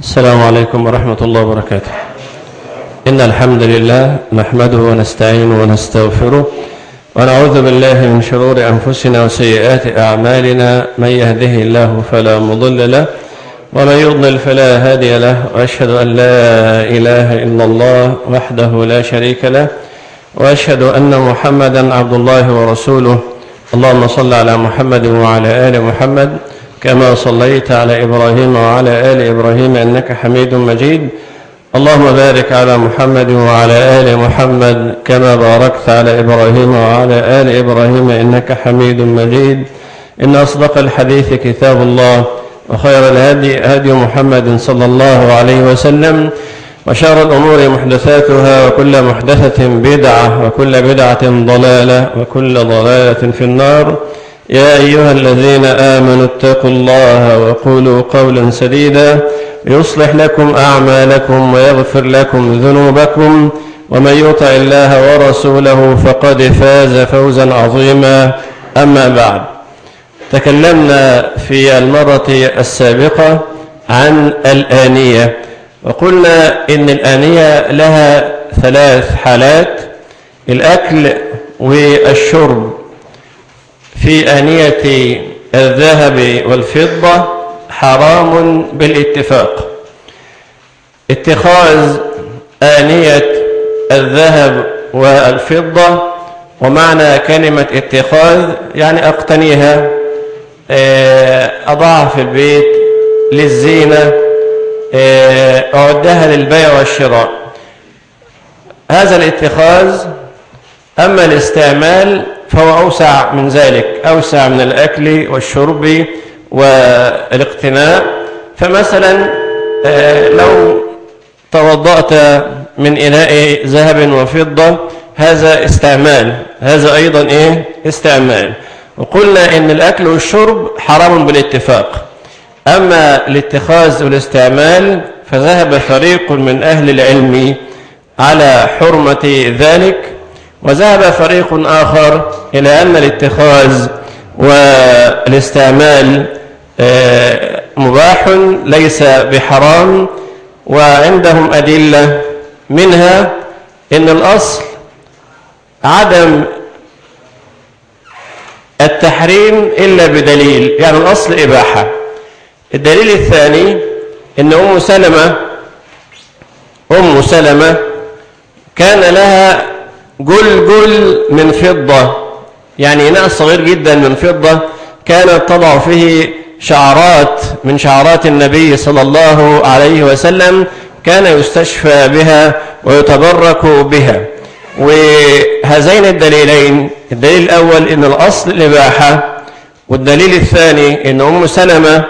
السلام عليكم ورحمة الله وبركاته. إن الحمد لله نحمده ونستعينه ونستغفره ونعوذ بالله من شرور أنفسنا وسيئات أعمالنا. من يهده الله فلا مضل له ومن يضلل فلا هادي له وأشهد أن لا إله إلا الله وحده لا شريك له وأشهد أن محمدا عبد الله ورسوله. اللهم صل على محمد وعلى آل محمد كما صليت على إبراهيم وعلى آل إبراهيم إنك حميد مجيد. اللهم بارك على محمد وعلى آل محمد كما باركت على إبراهيم وعلى آل إبراهيم إنك حميد مجيد. إن أصدق الحديث كتاب الله وخير الهدي هدي محمد صلى الله عليه وسلم. وشر الأمور محدثاتها وكل محدثة بدعة وكل بدعة ضلالة وكل ضلالة في النار. يا أيها الذين آمنوا اتقوا الله وقولوا قولا سديدا يصلح لكم أعمالكم ويغفر لكم ذنوبكم ومن يطع الله ورسوله فقد فاز فوزا عظيما. أما بعد تكلمنا في المرة السابقة عن الآنية وقلنا إن الآنية لها ثلاث حالات الأكل والشرب. في آنية الذهب والفضة حرام بالاتفاق. اتخاذ آنية الذهب والفضة ومعنى كلمة اتخاذ يعني أقتنيها أضعها في البيت للزينة أعدها للبيع والشراء. هذا الاتخاذ أما الاستعمال فهو أوسع من ذلك أوسع من الأكل والشرب والاقتناء. فمثلا لو توضأت من إناء ذهب وفضة هذا استعمال هذا أيضا إيه؟ استعمال. وقلنا إن الأكل والشرب حرام بالاتفاق. أما الاتخاذ والاستعمال فذهب فريق من أهل العلم على حرمة ذلك. وذهب فريق آخر إلى أن الاتخاذ والاستعمال مباح ليس بحرام وعندهم أدلة منها إن الأصل عدم التحريم إلا بدليل يعني الأصل إباحة. الدليل الثاني إن أم سلمة أم سلمة كان لها جلجل من فضة. يعني إناء صغير جدا من فضة كانت تضع فيه شعرات من شعرات النبي صلى الله عليه وسلم كان يستشفى بها ويتبرك بها. وهذين الدليلين الدليل الأول إن الأصل الإباحة والدليل الثاني إن أم سلمة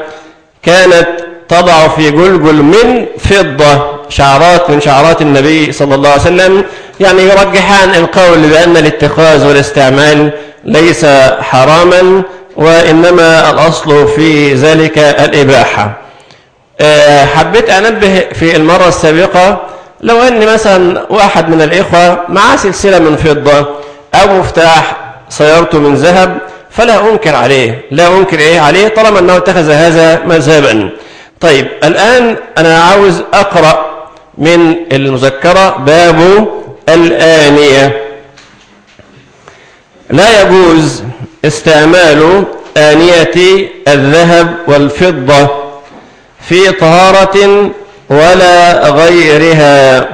كانت تضع في جلجل من فضة. شعرات من شعرات النبي صلى الله عليه وسلم يعني يرجحان القول بأن الاتخاذ والاستعمال ليس حراما وإنما الأصل في ذلك الإباحة. حبيت أنبه في المرة السابقة لو أن مثلا واحد من الإخوة معاه سلسلة من فضة أو مفتاح سيارته من ذهب فلا أنكر عليه لا أنكر إيه عليه طالما أنه اتخذ هذا مذهبا. طيب الآن أنا عاوز أقرأ من المذكرة باب الآنية. لا يجوز استعمال آنية الذهب والفضة في طهارة ولا غيرها.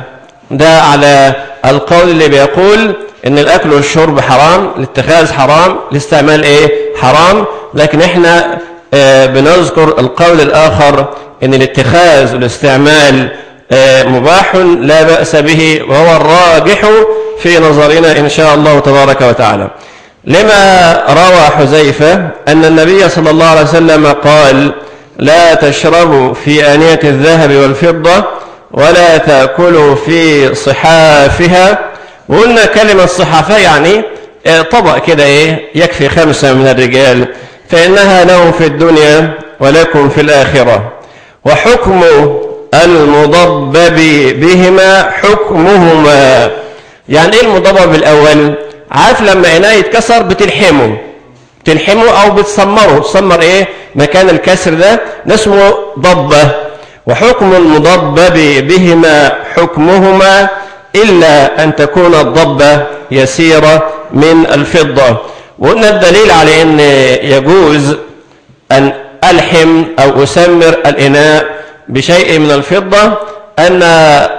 ده على القول اللي بيقول إن الأكل والشرب حرام الاتخاذ حرام الاستعمال إيه؟ حرام. لكن إحنا آه بنذكر القول الآخر إن الاتخاذ والاستعمال مباح لا بأس به وهو الراجح في نظرنا إن شاء الله تبارك وتعالى. لما روى حذيفة أن النبي صلى الله عليه وسلم قال لا تشربوا في آنية الذهب والفضة ولا تأكلوا في صحافها. وقلنا كلمة صحافة يعني طبق كده إيه يكفي خمسة من الرجال فإنها لهم في الدنيا ولكم في الآخرة. وحكم المضبب بهما حكمهما. يعني إيه المضبب الأول؟ عارف لما إناء يتكسر بتلحمه. تلحمه أو بتسمره. تسمر إيه؟ مكان الكسر ده. ده اسمه ضبة. وحكم المضبب بهما حكمهما إلا أن تكون الضبة يسيرة من الفضة. وقلنا الدليل على أن يجوز أن ألحم أو أسمر الإناء بشيء من الفضة أن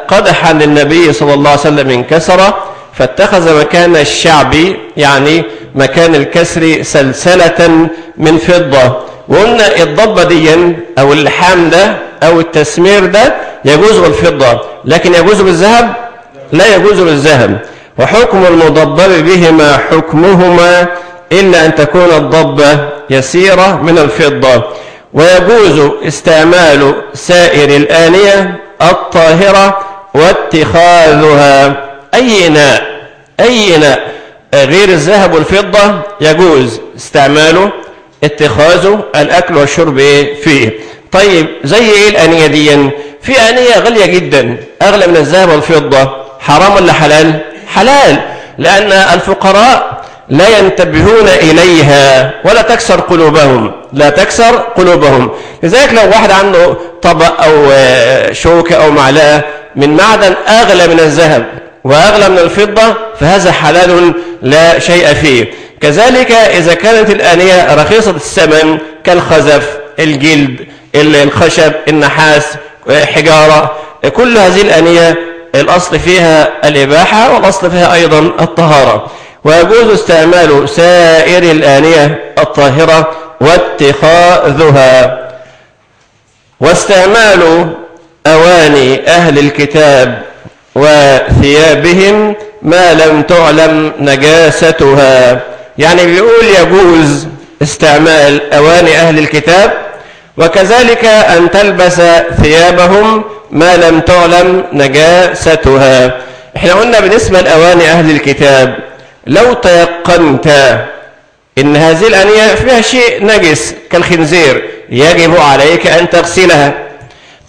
قدحا للنبي صلى الله عليه وسلم انكسر فاتخذ مكان الشعب يعني مكان الكسر سلسلة من فضة. وقلنا الضبة دي أو اللحام ده أو التسمير ده يجوز بالفضة لكن يجوز بالذهب؟ لا يجوز بالذهب. وحكم المضبب بهما حكمهما إلا أن تكون الضبة يسيرة من الفضة. ويجوز استعمال سائر الآنية الطاهرة واتخاذها. أي إناء أي إناء غير الذهب والفضة يجوز استعماله اتخاذه الأكل والشرب فيه. طيب زي إيه الأنية دي؟ في أنية غالية جدا أغلى من الذهب والفضة. حرام ولا حلال؟ حلال لأن الفقراء لا ينتبهون إليها ولا تكسر قلوبهم. لا تكسر قلوبهم. لذلك لو واحد عنده طبق أو شوكة أو معلقة من معدن أغلى من الذهب وأغلى من الفضة فهذا حلال لا شيء فيه. كذلك إذا كانت الآنية رخيصة الثمن كالخزف الجلد الخشب النحاس حجارة كل هذه الآنية الأصل فيها الإباحة والأصل فيها أيضا الطهارة. ويجوز استعمال سائر الآنية الطاهرة واتخاذها. واستعمال أواني أهل الكتاب وثيابهم ما لم تعلم نجاستها. يعني بيقول يجوز استعمال أواني أهل الكتاب وكذلك أن تلبس ثيابهم ما لم تعلم نجاستها. إحنا قلنا بالنسبة لأواني أهل الكتاب لو تيقنت إن هذه الأنية فيها شيء نجس كالخنزير يجب عليك أن تغسلها.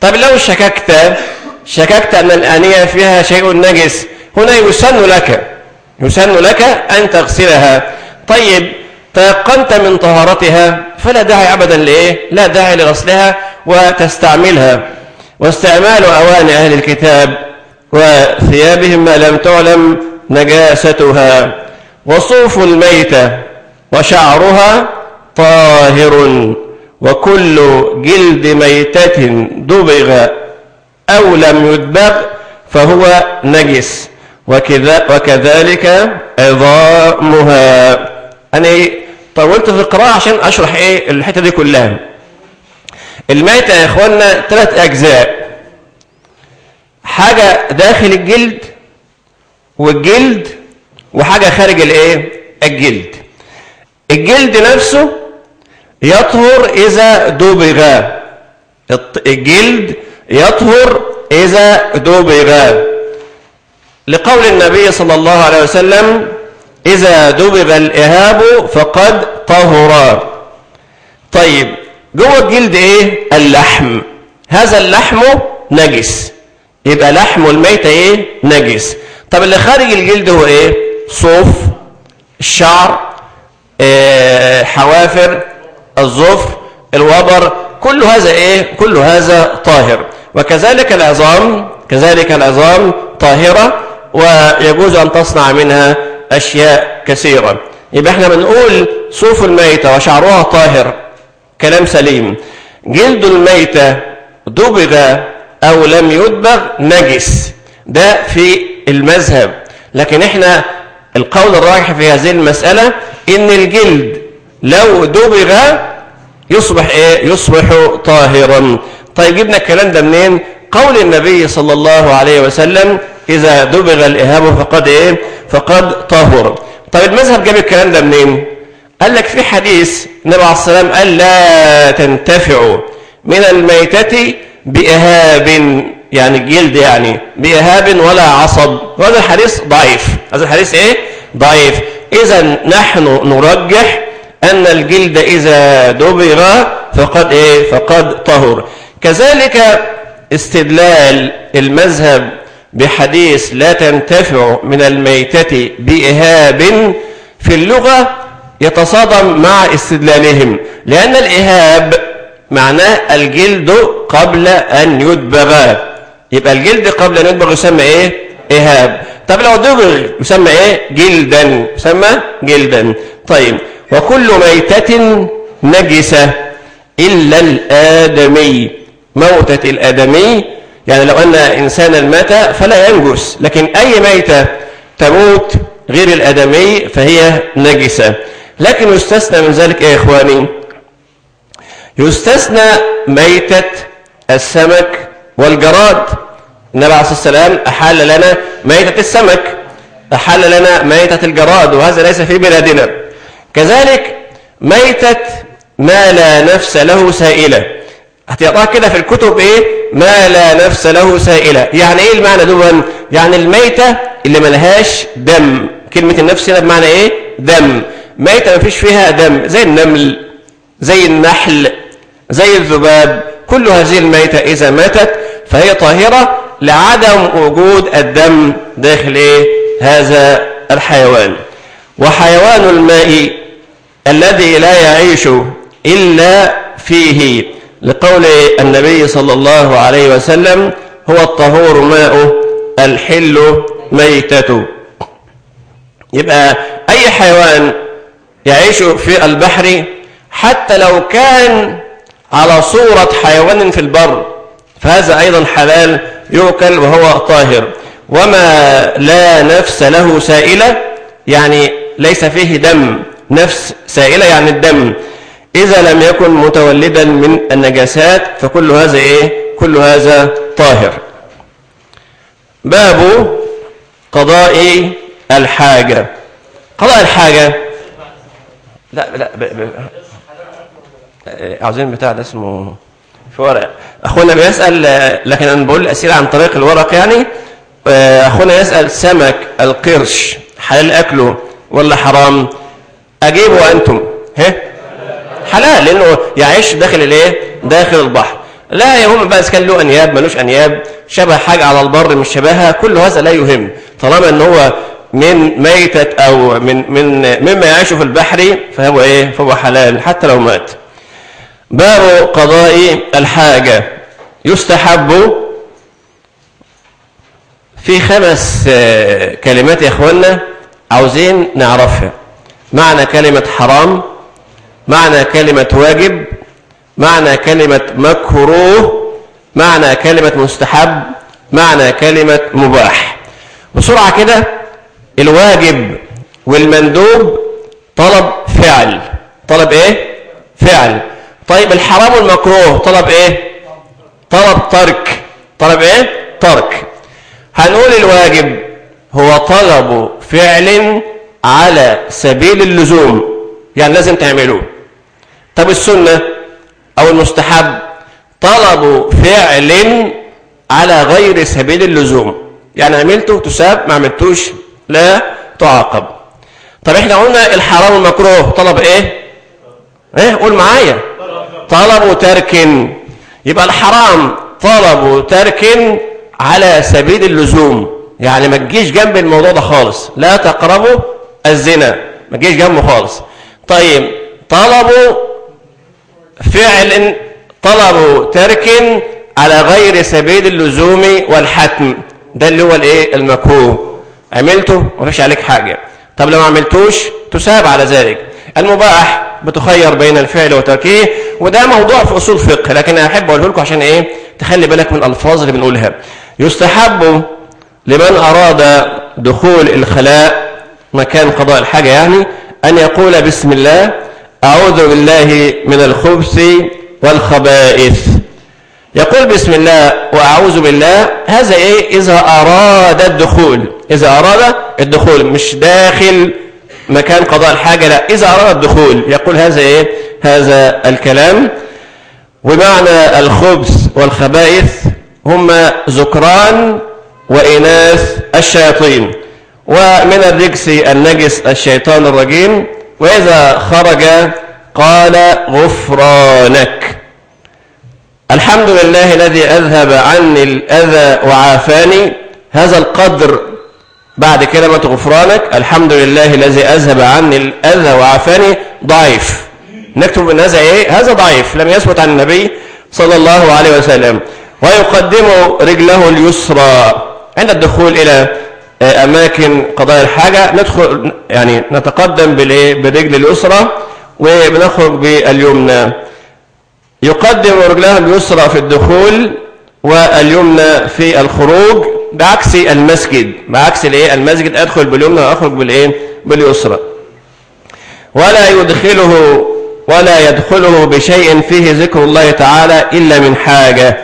طب لو شككت شككت أن الآنية فيها شيء نجس هنا يسن لك يسن لك أن تغسلها. طيب تيقنت من طهارتها فلا داعي أبدا لإيه؟ لا داعي لغسلها وتستعملها. واستعمال أواني أهل الكتاب وثيابهم ما لم تعلم نجاستها وصوف الميتة وشعرها طاهر وكل جلد ميتة دبغ أو لم يدبغ فهو نجس وكذلك عظامها. أنا طولت في القراءة عشان أشرح إيه الحتة دي كلها. الميتة يا إخوانا ثلاث أجزاء. حاجة داخل الجلد والجلد وحاجة خارج الإيه؟ الجلد. الجلد نفسه يطهر إذا دبغ. الجلد يطهر إذا دبغ. لقول النبي صلى الله عليه وسلم إذا دبغ الإهاب فقد طهر. طيب جوه الجلد إيه؟ اللحم. هذا اللحم نجس. يبقى لحم الميتة إيه؟ نجس. طب اللي خارج الجلد هو إيه؟ صوف الشعر إيه حوافر الظفر الوبر كل هذا إيه؟ كل هذا طاهر. وكذلك العظام كذلك العظام طاهرة ويجوز أن تصنع منها أشياء كثيرة. يبقى إحنا بنقول صوف الميتة وشعرها طاهر كلام سليم. جلد الميتة دبغ أو لم يدبغ نجس. ده في المذهب. لكن إحنا القول الراجح في هذه المسألة إن الجلد لو دبغ يصبح إيه؟ يصبح طاهرا. طيب جبنا الكلام ده منين؟ قول النبي صلى الله عليه وسلم إذا دبغ الإهاب فقد إيه؟ فقد طهر. طيب المذهب جاب الكلام ده منين؟ قال لك في حديث النبي عليه السلام قال لا تنتفعوا من الميتة بإهاب يعني الجلد يعني بإهاب ولا عصب. وهذا الحديث ضعيف. هذا الحديث إيه؟ ضعيف. إذا نحن نرجح أن الجلد إذا دبغ فقد إيه؟ فقد طهر. كذلك استدلال المذهب بحديث لا تنتفع من الميتة بإهاب في اللغة يتصادم مع استدلالهم لأن الإهاب معناه الجلد قبل أن يدبغ. يبقى الجلد قبل أن يدبغ يسمى إيه؟ إهاب. طب لو دبغ يسمى إيه؟ جلدا. يسمى جلدا. طيب وكل ميتة نجسة إلا الآدمي. موتة الآدمي يعني لو أن إنسانا مات فلا ينجس. لكن أي ميتة تموت غير الآدمي فهي نجسة. لكن يستثنى من ذلك يا إخواني؟ يستثنى ميتة السمك والجراد. النبي عليه الصلاة والسلام أحل لنا ميتة السمك أحل لنا ميتة الجراد وهذا ليس في بلادنا. كذلك ميتة ما لا نفس له سائلة. هتقرأ كده في الكتب إيه؟ ما لا نفس له سائلة. يعني إيه المعنى دون يعني الميتة اللي ملهاش دم. كلمة النفس هنا بمعنى إيه؟ دم. ميتة ما فيش فيها دم. زي النمل زي النحل. زي الذباب كل هذه الميتة إذا ماتت فهي طاهرة لعدم وجود الدم داخل إيه هذا الحيوان. وحيوان الماء الذي لا يعيش إلا فيه لقول النبي صلى الله عليه وسلم هو الطهور ماء الحل ميتة يبقى أي حيوان يعيش في البحر حتى لو كان على صورة حيوان في البر فهذا أيضا حلال يؤكل وهو طاهر. وما لا نفس له سائلة يعني ليس فيه دم نفس سائلة يعني الدم. إذا لم يكن متولدا من النجاسات فكل هذا إيه؟ كل هذا طاهر. باب قضاء الحاجة. قضاء الحاجة. لا لا. عاوزين بتاع ده اسمه في ورق. أخونا بيسأل لكن أنا بقول الاسئله عن طريق الورق يعني. أخونا يسأل سمك القرش حلال أكله ولا حرام؟ أجيبه أنتم. ها؟ حلال لأنه يعيش داخل الإيه؟ داخل البحر. لا يهم بقى إذا كان له أنياب ملوش أنياب شبه حاجة على البر مش شبهها كل هذا لا يهم. طالما إن هو من ميتة أو من من مما يعيش في البحر فهو إيه؟ فهو حلال حتى لو مات. باب قضاء الحاجة. يستحب في خمس كلمات يا اخوانا عاوزين نعرفها. معنى كلمة حرام معنى كلمة واجب معنى كلمة مكروه معنى كلمة مستحب معنى كلمة مباح. بسرعة كده الواجب والمندوب طلب فعل. طلب إيه؟ فعل. طيب الحرام والمكروه. طلب إيه؟ طلب ترك. طلب إيه؟ ترك. هنقول الواجب هو طلب فعل على سبيل اللزوم. يعني لازم تعملوه طب السنة أو المستحب طلب فعل على غير سبيل اللزوم. يعني عملته تساب ما عملتوش لا تعاقب. طب إحنا قلنا الحرام والمكروه. طلب إيه؟ إيه؟ قول معايا. طلب ترك يبقى الحرام طلب ترك على سبيل اللزوم. يعني ما تجيش جنب الموضوع ده خالص. لا تقربوا الزنا ما تجيش جنبه خالص. طيب طلبوا فعل طلبوا ترك على غير سبيل اللزوم والحتم. ده اللي هو الايه؟ المكروه. عملته؟ ومفيش عليك حاجة. طب لو ما عملتوش تساب على ذلك. المباح بتخير بين الفعل وتركه. وده موضوع في أصول فقه لكن أحب أقوله لكم عشان إيه؟ تخلي بالك من الألفاظ اللي بنقولها. يستحب لمن أراد دخول الخلاء مكان قضاء الحاجة يعني أن يقول بسم الله أعوذ بالله من الخبث والخبائث. يقول بسم الله وأعوذ بالله هذا إيه؟ إذا أراد الدخول. إذا أراد الدخول مش داخل مكان قضاء الحاجة لا. إذا أراد الدخول يقول هذا إيه؟ هذا الكلام. ومعنى الخبث والخبائث هما ذكران وإناث الشياطين. ومن الرجس النجس الشيطان الرجيم. وإذا خرج قال غفرانك. الحمد لله الذي أذهب عني الأذى وعافاني. هذا القدر بعد كلمة غفرانك الحمد لله الذي أذهب عني الأذى وعافاني ضعيف. نكتب إن هذا إيه؟ هذا ضعيف. لم يثبت عن النبي صلى الله عليه وسلم. ويقدم رجله اليسرى. عند الدخول إلى أماكن قضاء الحاجة ندخل يعني نتقدم بالرجل اليسرى وبنخرج باليمنى. يقدم رجله اليسرى في الدخول واليمنى في الخروج. بعكس المسجد بعكس الايه؟ المسجد أدخل باليمنى وأخرج بالإيه؟ باليسرى. ولا يدخله ولا يدخله بشيء فيه ذكر الله تعالى إلا من حاجة.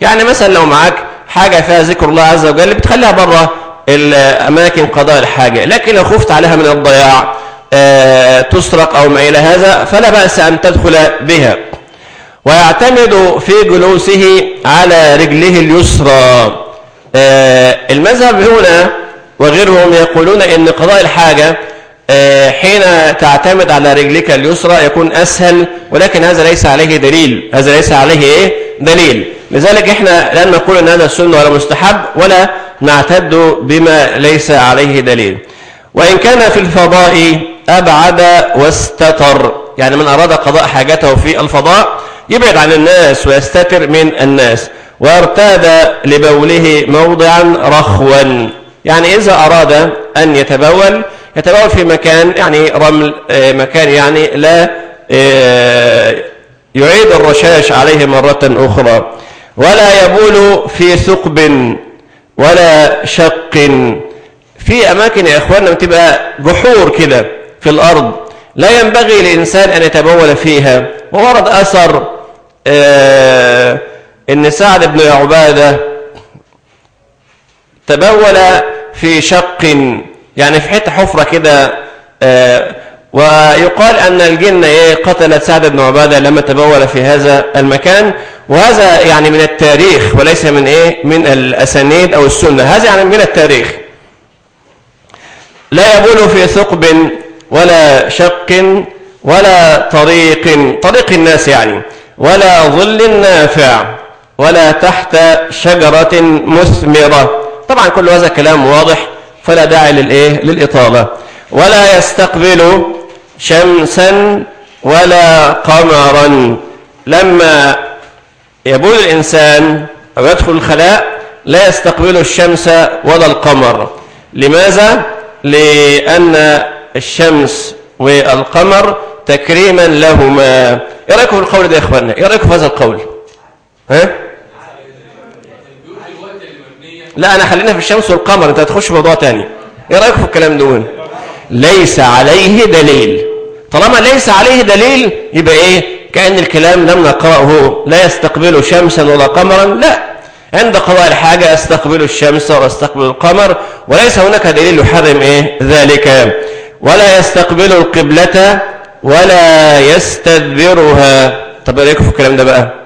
يعني مثلا لو معاك حاجة فيها ذكر الله عز وجل بتخليها بره الأماكن قضاء الحاجة لكن لو خفت عليها من الضياع آه، تسرق أو ما إلى هذا فلا بأس أن تدخل بها. ويعتمد في جلوسه على رجله اليسرى. المذهب هنا وغيرهم يقولون إن قضاء الحاجة آه، حين تعتمد على رجلك اليسرى يكون أسهل ولكن هذا ليس عليه دليل. هذا ليس عليه إيه؟ دليل. لذلك إحنا لا نقول أن هذا السنة ولا مستحب ولا نعتد بما ليس عليه دليل. وإن كان في الفضاء أبعد واستتر يعني من أراد قضاء حاجته في الفضاء يبعد عن الناس ويستتر من الناس. وارتاد لبوله موضعا رخوا. يعني إذا أراد أن يتبول يتبول في مكان يعني رمل آه، مكان يعني لا آه، يعيد الرشاش عليه مرة أخرى. ولا يبول في ثقب ولا شق. في أماكن يا إخواننا بتبقى جحور كده في الأرض. لا ينبغي لإنسان أن يتبول فيها. وورد أثر آه إن سعد بن عبادة تبول في شق يعني في حتة حفرة كده آه ويقال أن الجن إيه قتلت سعد بن عبادة لما تبول في هذا المكان. وهذا يعني من التاريخ وليس من إيه من الأسانيد أو السنة. هذا يعني من التاريخ. لا يبول في ثقب ولا شق ولا طريق طريق الناس يعني ولا ظل نافع. ولا تحت شجرة مثمرة. طبعا كل هذا كلام واضح فلا داعي للإيه؟ للإطالة. ولا يستقبل شمسا ولا قمرا. لما يبول الإنسان أو يدخل الخلاء لا يستقبل الشمس ولا القمر. لماذا؟ لأن الشمس والقمر تكريما لهما. إيه رأيكم في القول ده يا اخوانا إيه رأيكم في هذا القول؟ ها؟ لا أنا خلينا في الشمس والقمر أنت هتخش موضوع تاني. إيه رايكم في الكلام دول ليس عليه دليل. طالما ليس عليه دليل يبقى إيه؟ كأن الكلام لم نقرأه. لا يستقبل شمسا ولا قمرا. لا. عند قضاء الحاجة يستقبل الشمس ويستقبل القمر وليس هناك دليل يحرم إيه؟ ذلك. ولا يستقبل القبلة ولا يستدبرها. طب إيه في الكلام ده بقى؟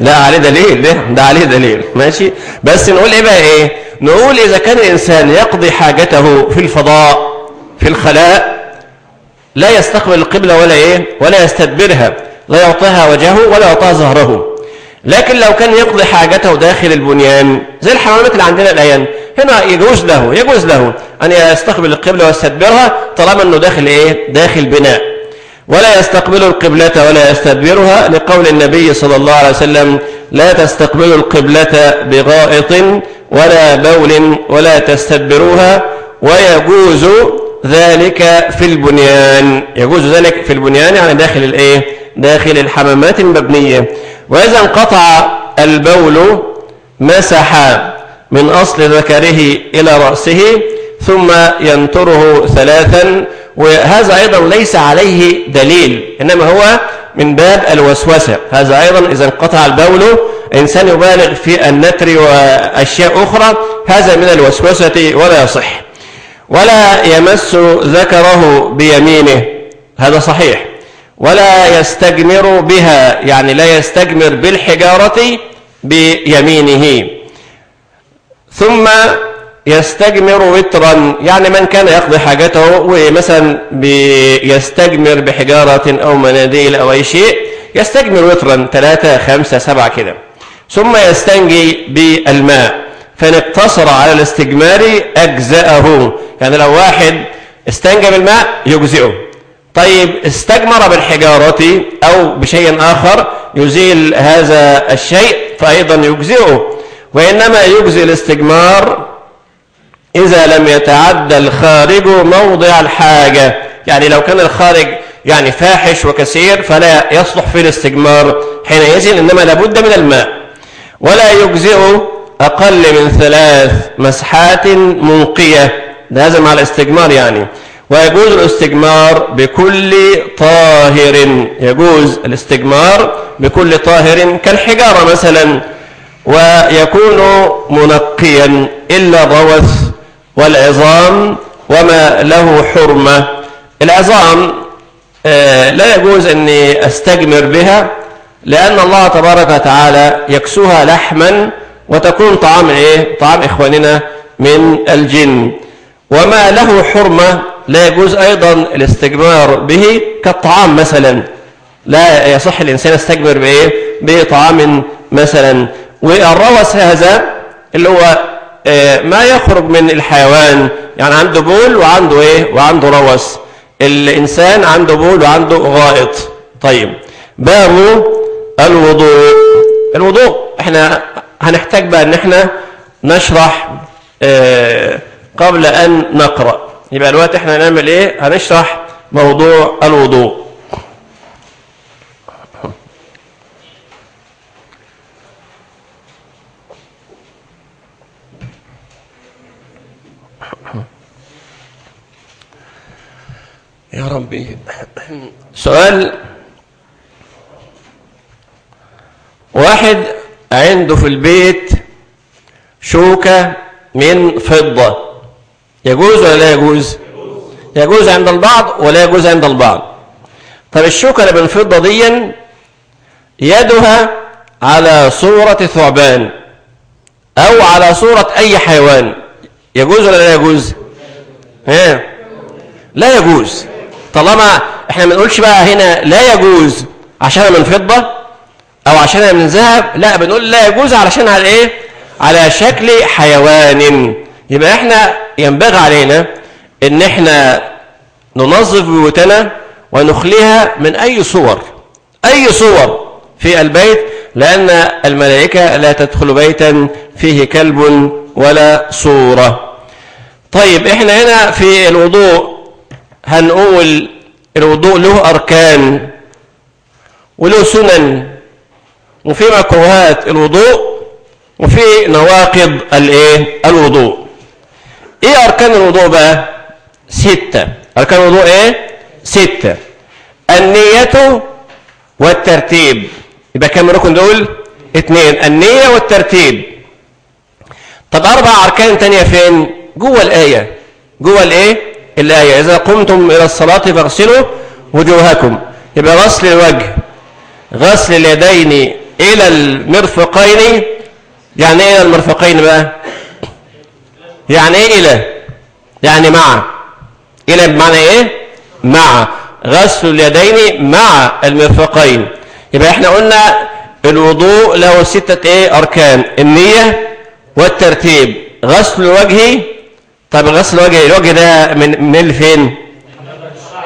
لا عليه دليل ده ده عليه دليل ماشي؟ بس نقول إيه بقى إيه؟ نقول إذا كان الإنسان يقضي حاجته في الفضاء في الخلاء لا يستقبل القبلة ولا إيه؟ ولا يستدبرها لا يعطيها وجهه ولا يعطيها ظهره. لكن لو كان يقضي حاجته داخل البنيان زي الحيوانات اللي عندنا الآن هنا يجوز له يجوز له أن يستقبل القبلة ويستدبرها طالما أنه داخل إيه؟ داخل بناء. ولا يستقبل القبلة ولا يستدبرها لقول النبي صلى الله عليه وسلم لا تستقبلوا القبلة بغائط ولا بول ولا تستدبروها ويجوز ذلك في البنيان. يجوز ذلك في البنيان يعني داخل الإيه؟ داخل الحمامات المبنية. وإذا انقطع البول مسح من أصل ذكره إلى رأسه ثم ينطره ثلاثا وهذا أيضا ليس عليه دليل إنما هو من باب الوسوسة. هذا أيضا إذا انقطع البول إنسان يبالغ في النتر وأشياء أخرى هذا من الوسوسة ولا يصح. ولا يمس ذكره بيمينه هذا صحيح. ولا يستجمر بها يعني لا يستجمر بالحجارة بيمينه. ثم يستجمر وترا يعني من كان يقضي حاجته ومثلا يستجمر بحجارة أو مناديل أو أي شيء يستجمر وترا ثلاثة خمسة سبعة كده. ثم يستنجي بالماء فإن اقتصر على الاستجمار أجزأه. يعني لو واحد استنجى بالماء يجزئه. طيب استجمر بالحجارة أو بشيء آخر يزيل هذا الشيء فأيضا يجزئه. وإنما يجزي الاستجمار إذا لم يتعدى الخارج موضع الحاجة. يعني لو كان الخارج يعني فاحش وكثير فلا يصلح في الاستجمار. حينئذ إنما لابد من الماء. ولا يجزئ أقل من ثلاث مسحات منقية. هذا مع الاستجمار يعني. ويجوز الاستجمار بكل طاهر. يجوز الاستجمار بكل طاهر كالحجارة مثلا. ويكون منقيا إلا الروث والعظام وما له حرمة. العظام آه، لا يجوز أني أستجمر بها لأن الله تبارك وتعالى يكسوها لحما وتكون طعام إيه؟ طعام إخواننا من الجن. وما له حرمة لا يجوز أيضا الاستجمار به كالطعام مثلا. لا يصح الإنسان يستجمر بإيه؟ بطعام مثلا. والروس هذا اللي هو ما يخرج من الحيوان. يعني عنده بول وعنده إيه؟ وعنده روس. الإنسان عنده بول وعنده غائط. طيب. باب الوضوء. الوضوء إحنا هنحتاج بقى إن إحنا نشرح آه قبل أن نقرأ. يبقى الوقت إحنا هنعمل إيه؟ هنشرح موضوع الوضوء. يا ربي. سؤال. واحد عنده في البيت شوكة من فضة. يجوز ولا لا يجوز؟ يجوز عند البعض ولا يجوز عند البعض. طب الشوكة اللي من فضة دي يدها على صورة ثعبان أو على صورة أي حيوان. يجوز ولا لا يجوز؟ ها؟ لا يجوز. طالما إحنا ما بنقولش بقى هنا لا يجوز عشانها من فضة أو عشانها من ذهب لا بنقول لا يجوز علشان على إيه؟ على شكل حيوان. يبقى إحنا ينبغي علينا إن إحنا ننظف بيوتنا ونخليها من أي صور أي صور في البيت لأن الملائكة لا تدخل بيتا فيه كلب ولا صورة. طيب إحنا هنا في الوضوء هنقول الوضوء له أركان وله سنن وفي مكروهات الوضوء وفي نواقض الإيه؟ الوضوء. إيه أركان الوضوء بقى؟ ستة. أركان الوضوء إيه؟ ستة. النية والترتيب. يبقى كم ركن دول؟ اثنين النية والترتيب. طب أربع أركان تانية فين؟ جوه الآية. جوه الإيه؟ الآية إذا قمتم إلى الصلاة فاغسلوا وجوهكم. يبقى غسل الوجه غسل اليدين إلى المرفقين. يعني إيه إلى المرفقين بقى؟ يعني إيه إلى؟ يعني مع. إلى بمعنى إيه؟ مع. غسل اليدين مع المرفقين. يبقى إحنا قلنا الوضوء له ستة إيه؟ أركان النية والترتيب. غسل الوجه طيب غسل الوجه الوجه ده من من فين؟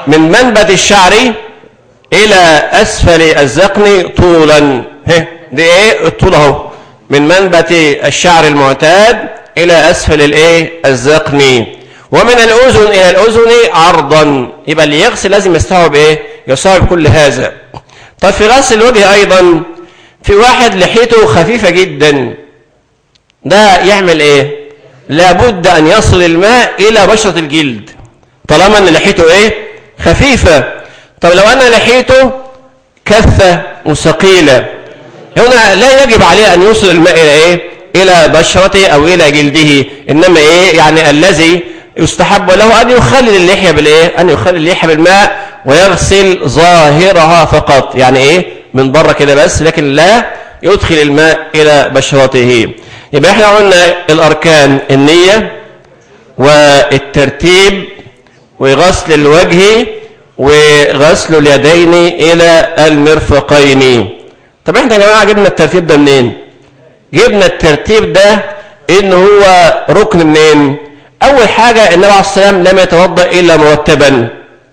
من منبت الشعر إلى أسفل الذقن طولا. ها دي إيه؟ الطول أهو. من منبت الشعر المعتاد إلى أسفل الإيه؟ الذقن ومن الأذن إلى الأذن عرضا. يبقى اللي يغسل لازم يستوعب إيه؟ يستوعب كل هذا. طيب في غسل الوجه أيضا في واحد لحيته خفيفة جدا. ده يعمل إيه؟ لابد أن يصل الماء إلى بشرة الجلد. طالما أن لحيته إيه؟ خفيفة. طب لو أنا لحيته كثة وثقيلة هنا لا يجب عليه أن يوصل الماء إلى إيه؟ إلى بشرته أو إلى جلده. إنما إيه؟ يعني الذي يستحب له أن يخلل اللحية بالإيه؟ أن يخلل اللحية بالماء ويغسل ظاهرها فقط. يعني إيه؟ من بره كده بس لكن لا يدخل الماء إلى بشرته. يبقى إحنا قلنا الأركان النية والترتيب وغسل الوجه وغسل اليدين إلى المرفقين. طب إحنا يا جماعة جبنا الترتيب ده منين؟ جبنا الترتيب ده إن هو ركن منين؟ أول حاجة النبي عليه السلام لم يتوضأ إلا مرتبا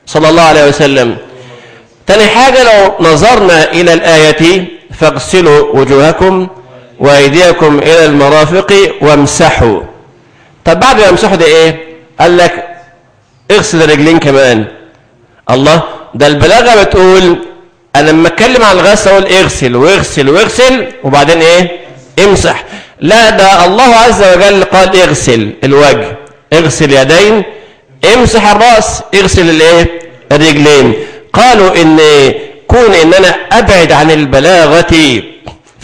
صلى الله عليه وسلم. تاني حاجة لو نظرنا إلى الآية فاغسلوا وجوهكم. وأيديكم إلى المرافق وامسحوا. طب بعد ما يمسحوا ده إيه؟ قال لك اغسل الرجلين كمان. الله ده البلاغة بتقول أنا لما أتكلم عن الغسل أقول اغسل واغسل واغسل وبعدين إيه؟ امسح. لا ده الله عز وجل قال اغسل الوجه اغسل يدين امسح الرأس اغسل الإيه؟ الرجلين. قالوا ان كون إن أنا أبعد عن البلاغة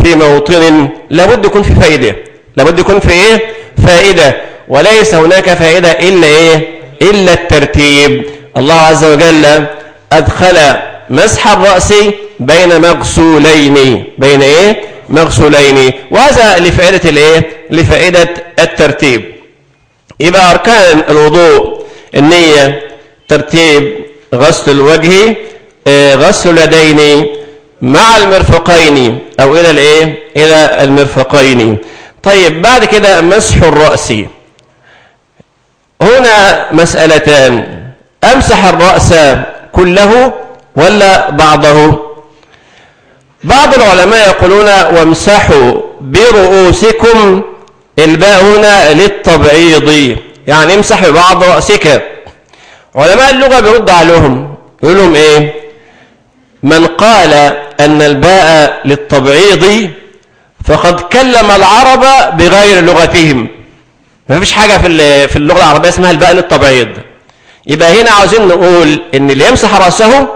في موطن لابد يكون في فائدة. لابد يكون في إيه؟ فائدة. وليس هناك فائدة إلا إيه؟ إلا الترتيب. الله عز وجل أدخل مسح الرأس بين مغسولين. بين إيه؟ مغسولين. وهذا لفائدة الإيه؟ لفائدة الترتيب. يبقى أركان الوضوء النية ترتيب غسل الوجه غسل اليدين مع المرفقين أو إلى الإيه؟ إلى المرفقين. طيب بعد كده مسح الرأس. هنا مسألتان. أمسح الرأس كله ولا بعضه؟ بعض العلماء يقولون وامسحوا برؤوسكم الباء هنا للتبعيض. يعني امسح ببعض رأسك. علماء اللغة بيرد عليهم. يقول لهم إيه؟ من قال أن الباء للتبعيض فقد كلم العرب بغير لغتهم ما فيش حاجة في في اللغة العربية اسمها الباء للتبعيض. يبقى هنا عاوزين نقول إن اللي يمسح رأسه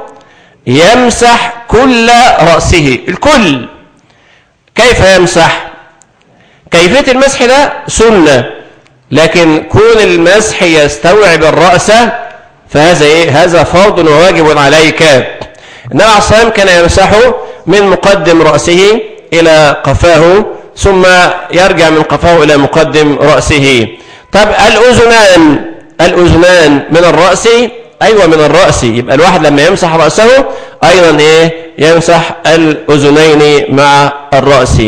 يمسح كل رأسه الكل. كيف يمسح؟ كيفية المسح ده سنة لكن كون المسح يستوعب الرأس فهذا إيه؟ هذا فرض وواجب عليك. النبي عليه الصلاة كان يمسحه من مقدم رأسه إلى قفاه ثم يرجع من قفاه إلى مقدم رأسه. طب الأذنان الأذنان من الرأس؟ أيوة من الرأس. يبقى الواحد لما يمسح رأسه أيضا إيه؟ يمسح الأذنين مع الرأس.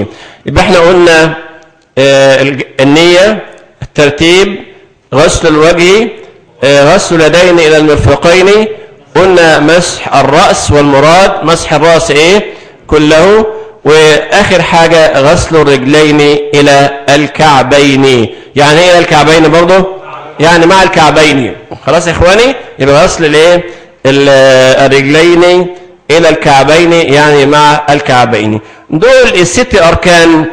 يبقى إحنا قلنا آه النية الترتيب غسل الوجه آه غسل اليدين إلى المرفقين قلنا مسح الرأس والمراد مسح الرأس إيه؟ كله. وآخر حاجة غسل الرجلين إلى الكعبين. يعني إيه الكعبين برضه يعني مع الكعبين. خلاص يا إخواني؟ يبقى غسل الإيه؟ الرجلين إلى الكعبين يعني مع الكعبين. دول الست أركان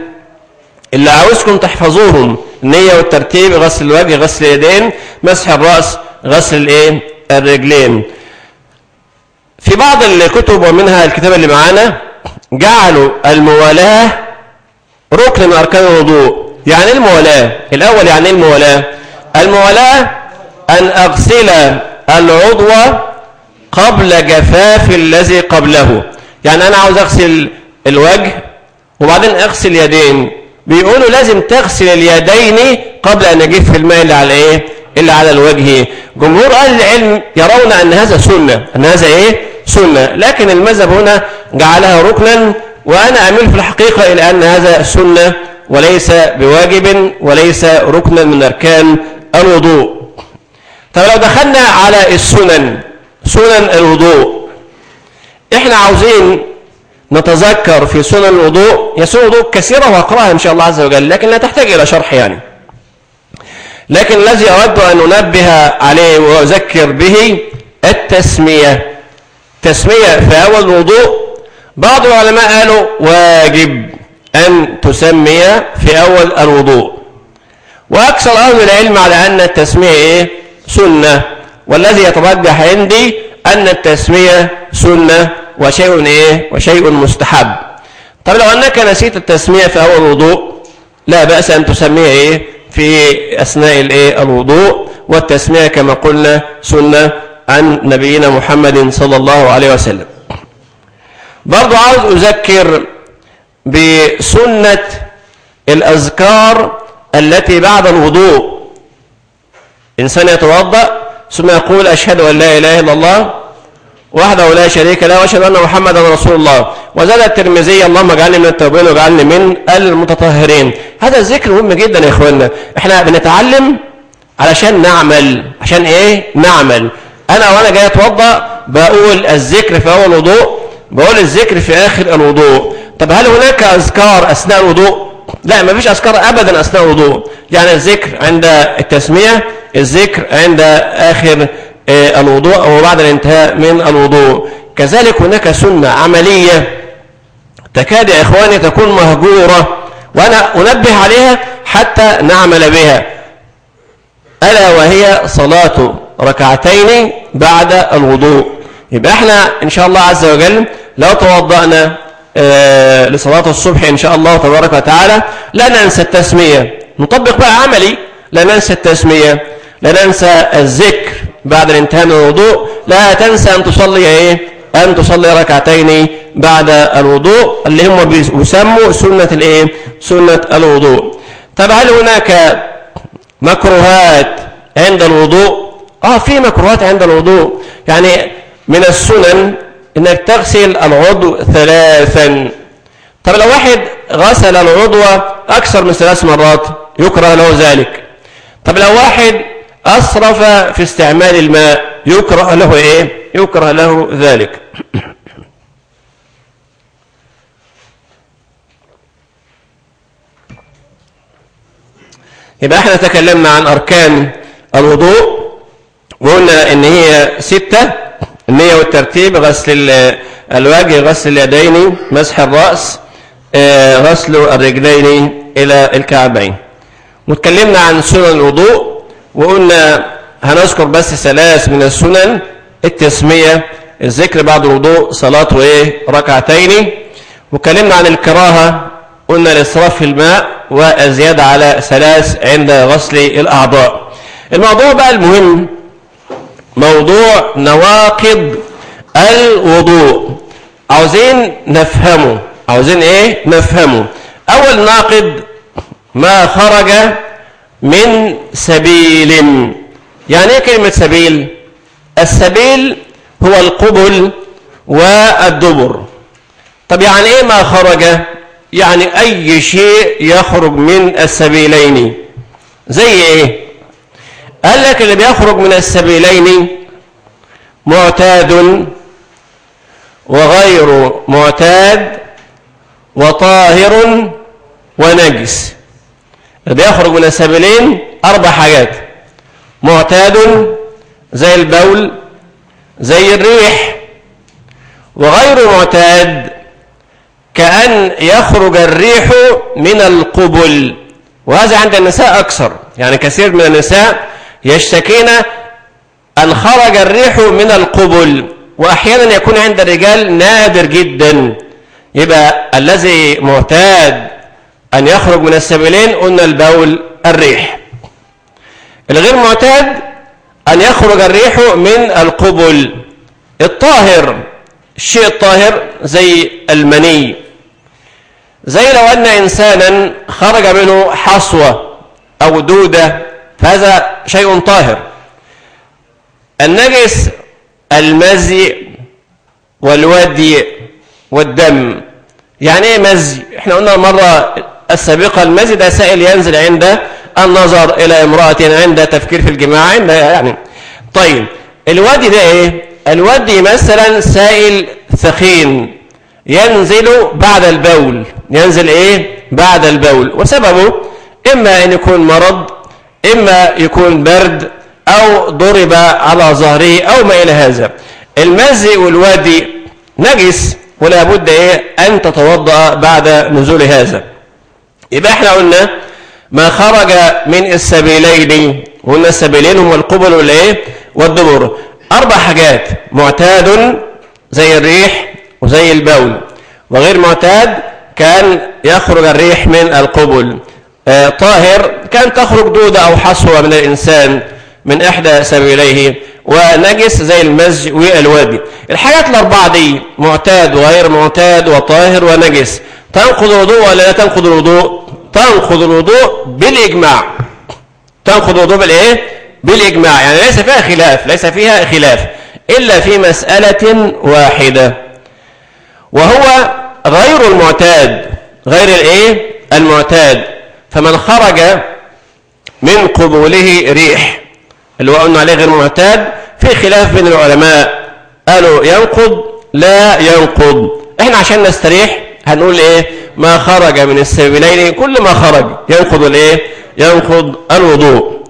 اللي عاوزكم تحفظوهم. النية والترتيب غسل الوجه غسل اليدين مسح الرأس غسل الإيه؟ الرجلين. في بعض الكتب ومنها الكتاب اللي معانا جعلوا الموالاة ركن من أركان الوضوء. يعني إيه الموالاة؟ الأول يعني إيه الموالاة؟ الموالاة أن أغسل العضو قبل جفاف الذي قبله. يعني أنا عاوز أغسل الوجه وبعدين أغسل اليدين. بيقولوا لازم تغسل اليدين قبل أن أجف الماء اللي على إيه؟ اللي على الوجه. جمهور أهل العلم يرون أن هذا سنة. أن هذا إيه؟ سنة. لكن المذهب هنا جعلها ركنا وأنا أميل في الحقيقة إلى أن هذا سنة وليس بواجب وليس ركنا من أركان الوضوء. طب لو دخلنا على السنن سنن الوضوء إحنا عاوزين نتذكر في سنن الوضوء هي سنن الوضوء كثيرة وهقراها إن شاء الله عز وجل لكن لا تحتاج إلى شرح يعني. لكن الذي أود أن ننبه عليه وأذكر به التسمية. تسمية في أول الوضوء بعض العلماء قالوا واجب أن تسمي في أول الوضوء وأكثر أهل العلم على أن التسمية إيه؟ سنة والذي يترجح عندي أن التسمية سنة وشيء إيه؟ وشيء مستحب طب لو أنك نسيت التسمية في أول الوضوء لا بأس أن تسميها إيه؟ في أثناء الإيه؟ الوضوء والتسمية كما قلنا سنة عن نبينا محمد صلى الله عليه وسلم. برضو عاوز أذكر بسنة الأذكار التي بعد الوضوء. إنسان يتوضأ ثم يقول أشهد أن لا إله إلا الله وحده لا شريك له وأشهد أن محمدا رسول الله. وزاد الترمذي اللهم اجعلني من التوابين واجعلني من المتطهرين. هذا الذكر مهم جدا يا إخواننا. إحنا بنتعلم علشان نعمل. عشان إيه؟ نعمل. أنا وأنا جاي أتوضأ بقول الذكر في أول وضوء بقول الذكر في آخر الوضوء. طب هل هناك أذكار أثناء الوضوء؟ لا ما فيش أذكار أبدا أثناء الوضوء. يعني الذكر عند التسمية الذكر عند آخر آه، الوضوء أو بعد الانتهاء من الوضوء. كذلك هناك سنة عملية تكاد يا إخواني تكون مهجورة وأنا أنبه عليها حتى نعمل بها. ألا وهي صلاة ركعتين بعد الوضوء. يبقى إحنا إن شاء الله عز وجل لو توضأنا آه، لصلاة الصبح إن شاء الله تبارك وتعالى لا ننسى التسمية. نطبق بقى عملي لا ننسى التسمية لا ننسى الذكر بعد الانتهاء من الوضوء لا تنسى أن تصلي إيه؟ أن تصلي ركعتين بعد الوضوء اللي هم بيسموا سنة الإيه؟ سنة الوضوء. طب هل هناك مكروهات عند الوضوء؟ آه في مكروهات عند الوضوء. يعني من السنن إنك تغسل العضو ثلاثا. طب لو واحد غسل العضو أكثر من ثلاث مرات يكره له ذلك. طب لو واحد اسرف في استعمال الماء يكره له إيه؟ يكره له ذلك. يبقى إحنا تكلمنا عن أركان الوضوء. وقلنا إن هي ستة النية والترتيب غسل الوجه غسل اليدين مسح الرأس آه، غسل الرجلين إلى الكعبين. وتكلمنا عن سنن الوضوء وقلنا هنذكر بس ثلاث من السنن التسمية الذكر بعد الوضوء صلاة وإيه؟ ركعتين. وكلمنا عن الكراهة قلنا الإسراف في الماء والزيادة على ثلاث عند غسل الأعضاء. الموضوع بقى المهم موضوع نواقض الوضوء. عاوزين نفهمه. عاوزين إيه؟ نفهمه. أول ناقض ما خرج من سبيل. يعني إيه كلمة سبيل؟ السبيل هو القبل والدبر. طب يعني إيه ما خرج؟ يعني أي شيء يخرج من السبيلين. زي إيه؟ قال لك اللي بيخرج من السبيلين معتاد وغير معتاد وطاهر ونجس؟ اللي بيخرج من السبيلين أربع حاجات معتاد زي البول زي الريح وغير معتاد كأن يخرج الريح من القبل. وهذا عند النساء أكثر يعني كثير من النساء يشتكين أن خرج الريح من القبل وأحيانا يكون عند الرجال نادر جدا. يبقى الذي معتاد أن يخرج من السبيلين قلنا البول الريح. الغير معتاد أن يخرج الريح من القبل. الطاهر الشيء الطاهر زي المني. زي لو أن إنسانا خرج منه حصوة أو دودة فهذا شيء طاهر. النجس المزي والودي والدم. يعني إيه مزي؟ إحنا قلنا المرة السابقة المزي ده سائل ينزل عند النظر إلى امرأة عند تفكير في الجماع عند يعني. طيب الودي ده إيه؟ الودي مثلا سائل ثخين ينزل بعد البول. ينزل إيه؟ بعد البول. وسببه إما أن يكون مرض إما يكون برد أو ضرب على ظهره أو ما إلى هذا. المزي والوادي نجس ولا بد إيه؟ أن تتوضأ بعد نزول هذا. يبقى إحنا قلنا ما خرج من السبيلين قلنا السبيلين هم القبل والإيه؟ والدبر. أربع حاجات. معتاد زي الريح وزي البول. وغير معتاد كان يخرج الريح من القبل. طاهر كان تخرج دودة أو حصوة من الإنسان من إحدى سبيليه ونجس زي المزج والوادي. الحاجات الأربعة دي معتاد وغير معتاد وطاهر ونجس. تنقض الوضوء ولا لا تنقض الوضوء؟ تنقض الوضوء بالإجماع. تنقض الوضوء بالإيه؟ بالإجماع. يعني ليس فيها خلاف ليس فيها خلاف إلا في مسألة واحدة. وهو غير المعتاد غير الإيه؟ المعتاد. فمن خرج من قبوله ريح اللي هو قلنا عليه غير معتاد في خلاف بين العلماء. قالوا ينقض لا ينقض. إحنا عشان نستريح هنقول إيه؟ ما خرج من السبيلين كل ما خرج ينقض الإيه؟ ينقض الوضوء.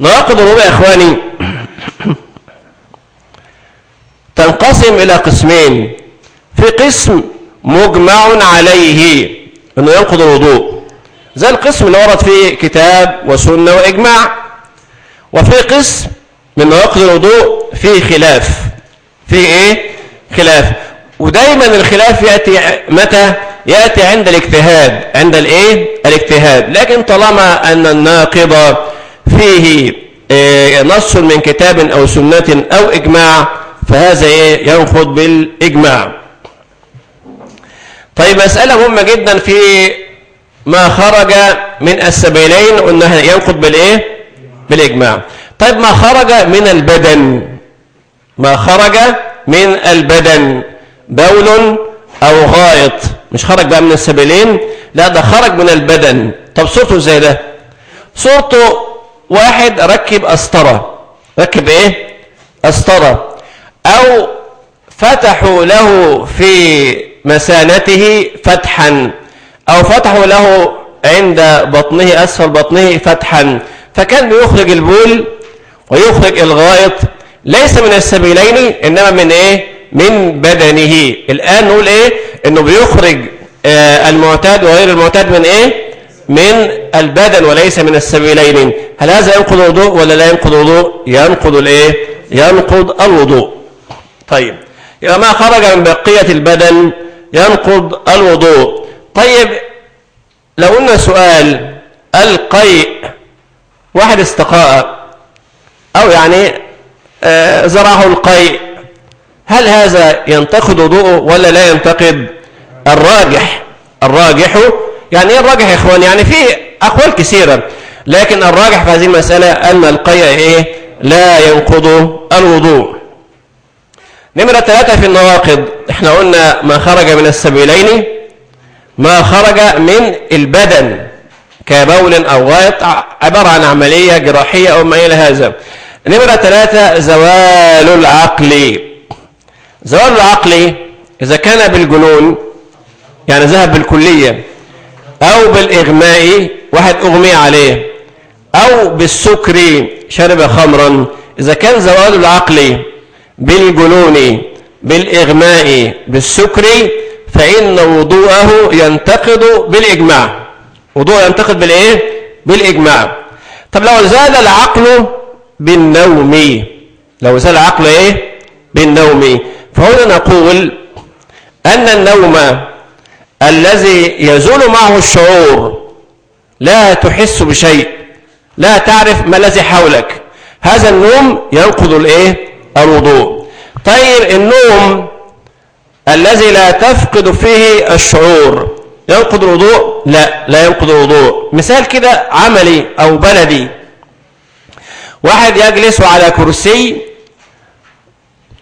نواقض الوضوء يا إخواني تنقسم إلى قسمين. في قسم مجمع عليه إنه ينقض الوضوء. زي القسم اللي ورد فيه كتاب وسنة وإجماع وفي قسم من نواقض الوضوء فيه خلاف. فيه إيه؟ خلاف. ودايما الخلاف يأتي متى؟ يأتي عند الاجتهاد. عند الإيه؟ الاجتهاد. لكن طالما أن الناقض فيه إيه نص من كتاب أو سنة أو إجماع فهذا إيه؟ ينقض بالإجماع. طيب مسألة مهمة جدا في ما خرج من السبيلين قلنا ينقض بالإيه؟ بالإجماع. طيب ما خرج من البدن؟ ما خرج من البدن؟ بول أو غائط. مش خرج بقى من السبيلين؟ لا ده خرج من البدن. طب صورته إزاي ده؟ صورته واحد ركب قسطره ركب إيه؟ قسطره أو فتحوا له في مسانته فتحا. أو فتحوا له عند بطنه أسفل بطنه فتحا. فكان بيخرج البول ويخرج الغائط. ليس من السبيلين إنما من إيه؟ من بدنه. الآن نقول إيه؟ إنه بيخرج آه المعتاد وغير المعتاد من إيه؟ من البدن وليس من السبيلين. هل هذا ينقض الوضوء ولا لا ينقض الوضوء؟ ينقض الإيه؟ ينقض الوضوء. طيب يبقى ما خرج من بقية البدن ينقض الوضوء. طيب لو قلنا سؤال القيء واحد استقاء؟ أو يعني آه زرعه القيء هل هذا ينتقد وضوءه ولا لا ينتقد؟ الراجح الراجح يعني إيه الراجح يا إخوان؟ يعني في أقوال كثيرة لكن الراجح في هذه المسألة أن القيء إيه؟ لا ينقض الوضوء. نمرة ثلاثة في النواقض. إحنا قلنا ما خرج من السبيلين ما خرج من البدن كبول أو غائط عبارة عن عملية جراحية أو ما إلى هذا. نمرة ثلاثة زوال العقل. زوال العقل إذا كان بالجنون يعني ذهب بالكلية أو بالإغماء واحد أغمي عليه أو بالسكر شرب خمرا إذا كان زوال العقل بالجنون بالإغماء بالسكر فإن وضوءه ينتقد بالإجماع. وضوء ينتقد بالإيه؟ بالإجماع. طب لو زال العقل بالنوم لو زال العقل إيه؟ بالنوم. فهنا نقول أن النوم الذي يزول معه الشعور لا تحس بشيء لا تعرف ما الذي حولك. هذا النوم ينقض الإيه؟ الوضوء. طيب النوم الذي لا تفقد فيه الشعور. ينقض الوضوء؟ لا لا ينقض الوضوء. مثال كده عملي أو بلدي. واحد يجلس على كرسي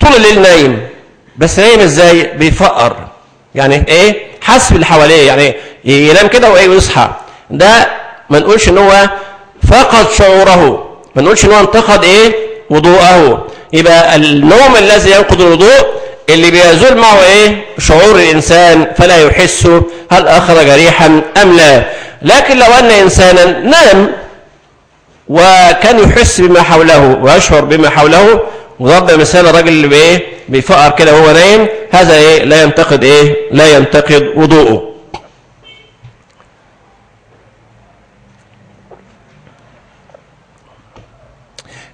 طول الليل نايم. بس نايم إزاي؟ بيفقر. يعني إيه؟ حس باللي حواليه. يعني ينام كده وإيه؟ ويصحى. ده ما نقولش إن هو فقد شعوره. ما نقولش إن هو انتقد إيه؟ وضوءه. يبقى النوم الذي ينقض الوضوء اللي بيزول معه إيه؟ شعور الإنسان فلا يحس هل اخرج ريحا أم لا؟ لكن لو أن انسانا نام وكان يحس بما حوله ويشعر بما حوله وضرب مثال الراجل اللي بإيه؟ بيفقر كده وهو نايم هذا إيه؟ لا ينتقد إيه؟ لا ينتقد وضوءه.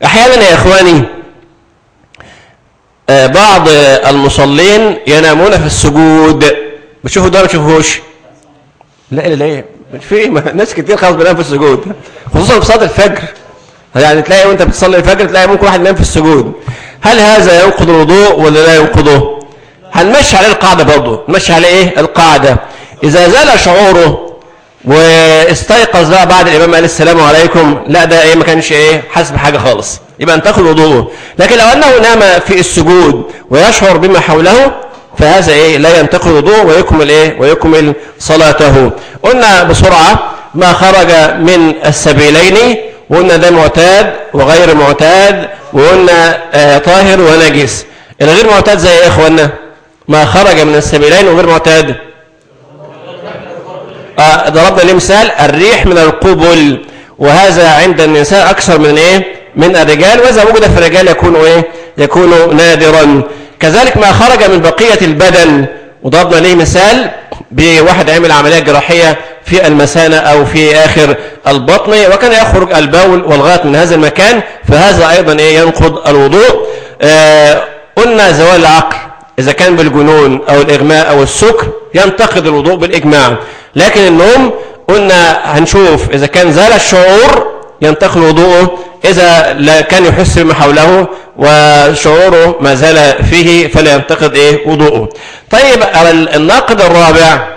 أحيانا يا إخواني بعض المصلين ينامون في السجود. بتشوفوا ده ما بتشوفوش لا لا لا. في ناس كتير خلاص بينام في السجود. خصوصا في صلاة الفجر. يعني تلاقي وانت بتصلي الفجر تلاقي ممكن واحد ينام في السجود. هل هذا ينقض الوضوء ولا لا ينقضه؟ هنمشي عليه القاعدة برضه. نمشي عليه إيه؟ القاعدة. إذا زال شعوره واستيقظ بقى بعد الإمام قال السلام عليكم. لا ده إيه ما كانش إيه حاسس بحاجه خالص. يبقى انتقل وضوءه. لكن لو أنه نام في السجود ويشعر بما حوله فهذا إيه لا ينتقل وضوءه ويكمل إيه ويكمل صلاته. قلنا بسرعة ما خرج من السبيلين. وقلنا ده معتاد وغير معتاد. وقلنا آه طاهر ونجس. الغير معتاد زي إيه يا اخوانا ما خرج من السبيلين وغير معتاد. ضربنا ليه مثال؟ الريح من القبل وهذا عند النساء أكثر من إيه؟ من الرجال واذا وجد في الرجال يكون إيه؟ يكون نادرا. كذلك ما خرج من بقية البدن. وضربنا ليه مثال؟ بواحد عمل عملية جراحية في المثانة أو في آخر البطن وكان يخرج البول والغائط من هذا المكان فهذا أيضا إيه؟ ينقض الوضوء. آه قلنا زوال العقل. إذا كان بالجنون أو الإغماء أو السكر ينتقد الوضوء بالإجماع. لكن النوم قلنا هنشوف إذا كان زال الشعور ينتقل وضوءه إذا كان يحس بما حوله وشعوره ما زال فيه فلا ينتقد إيه؟ وضوءه. طيب الناقد الرابع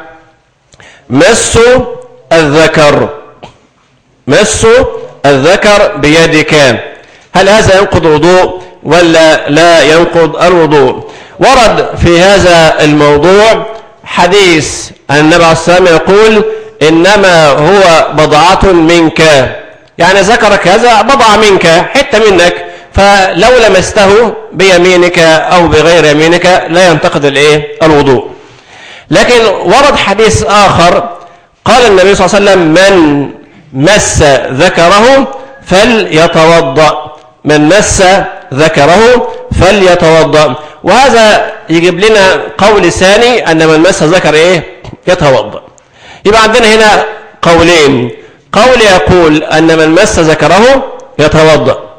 مس الذكر. مس الذكر بيدك. هل هذا ينقض الوضوء ولا لا ينقض الوضوء؟ ورد في هذا الموضوع حديث النبي عليه الصلاة والسلام يقول إنما هو بضعة منك. يعني ذكرك هذا بضع منك حتة منك. فلو لمسته بيمينك أو بغير يمينك لا ينتقد الإيه؟ الوضوء. لكن ورد حديث آخر قال النبي صلى الله عليه وسلم من مس ذكره فليتوضأ. من مس ذكره فليتوضأ. وهذا يجيب لنا قول ثاني أن من مس ذكر إيه؟ يتوضأ. يبقى عندنا هنا قولين. قول يقول أن من مس ذكره يتوضأ.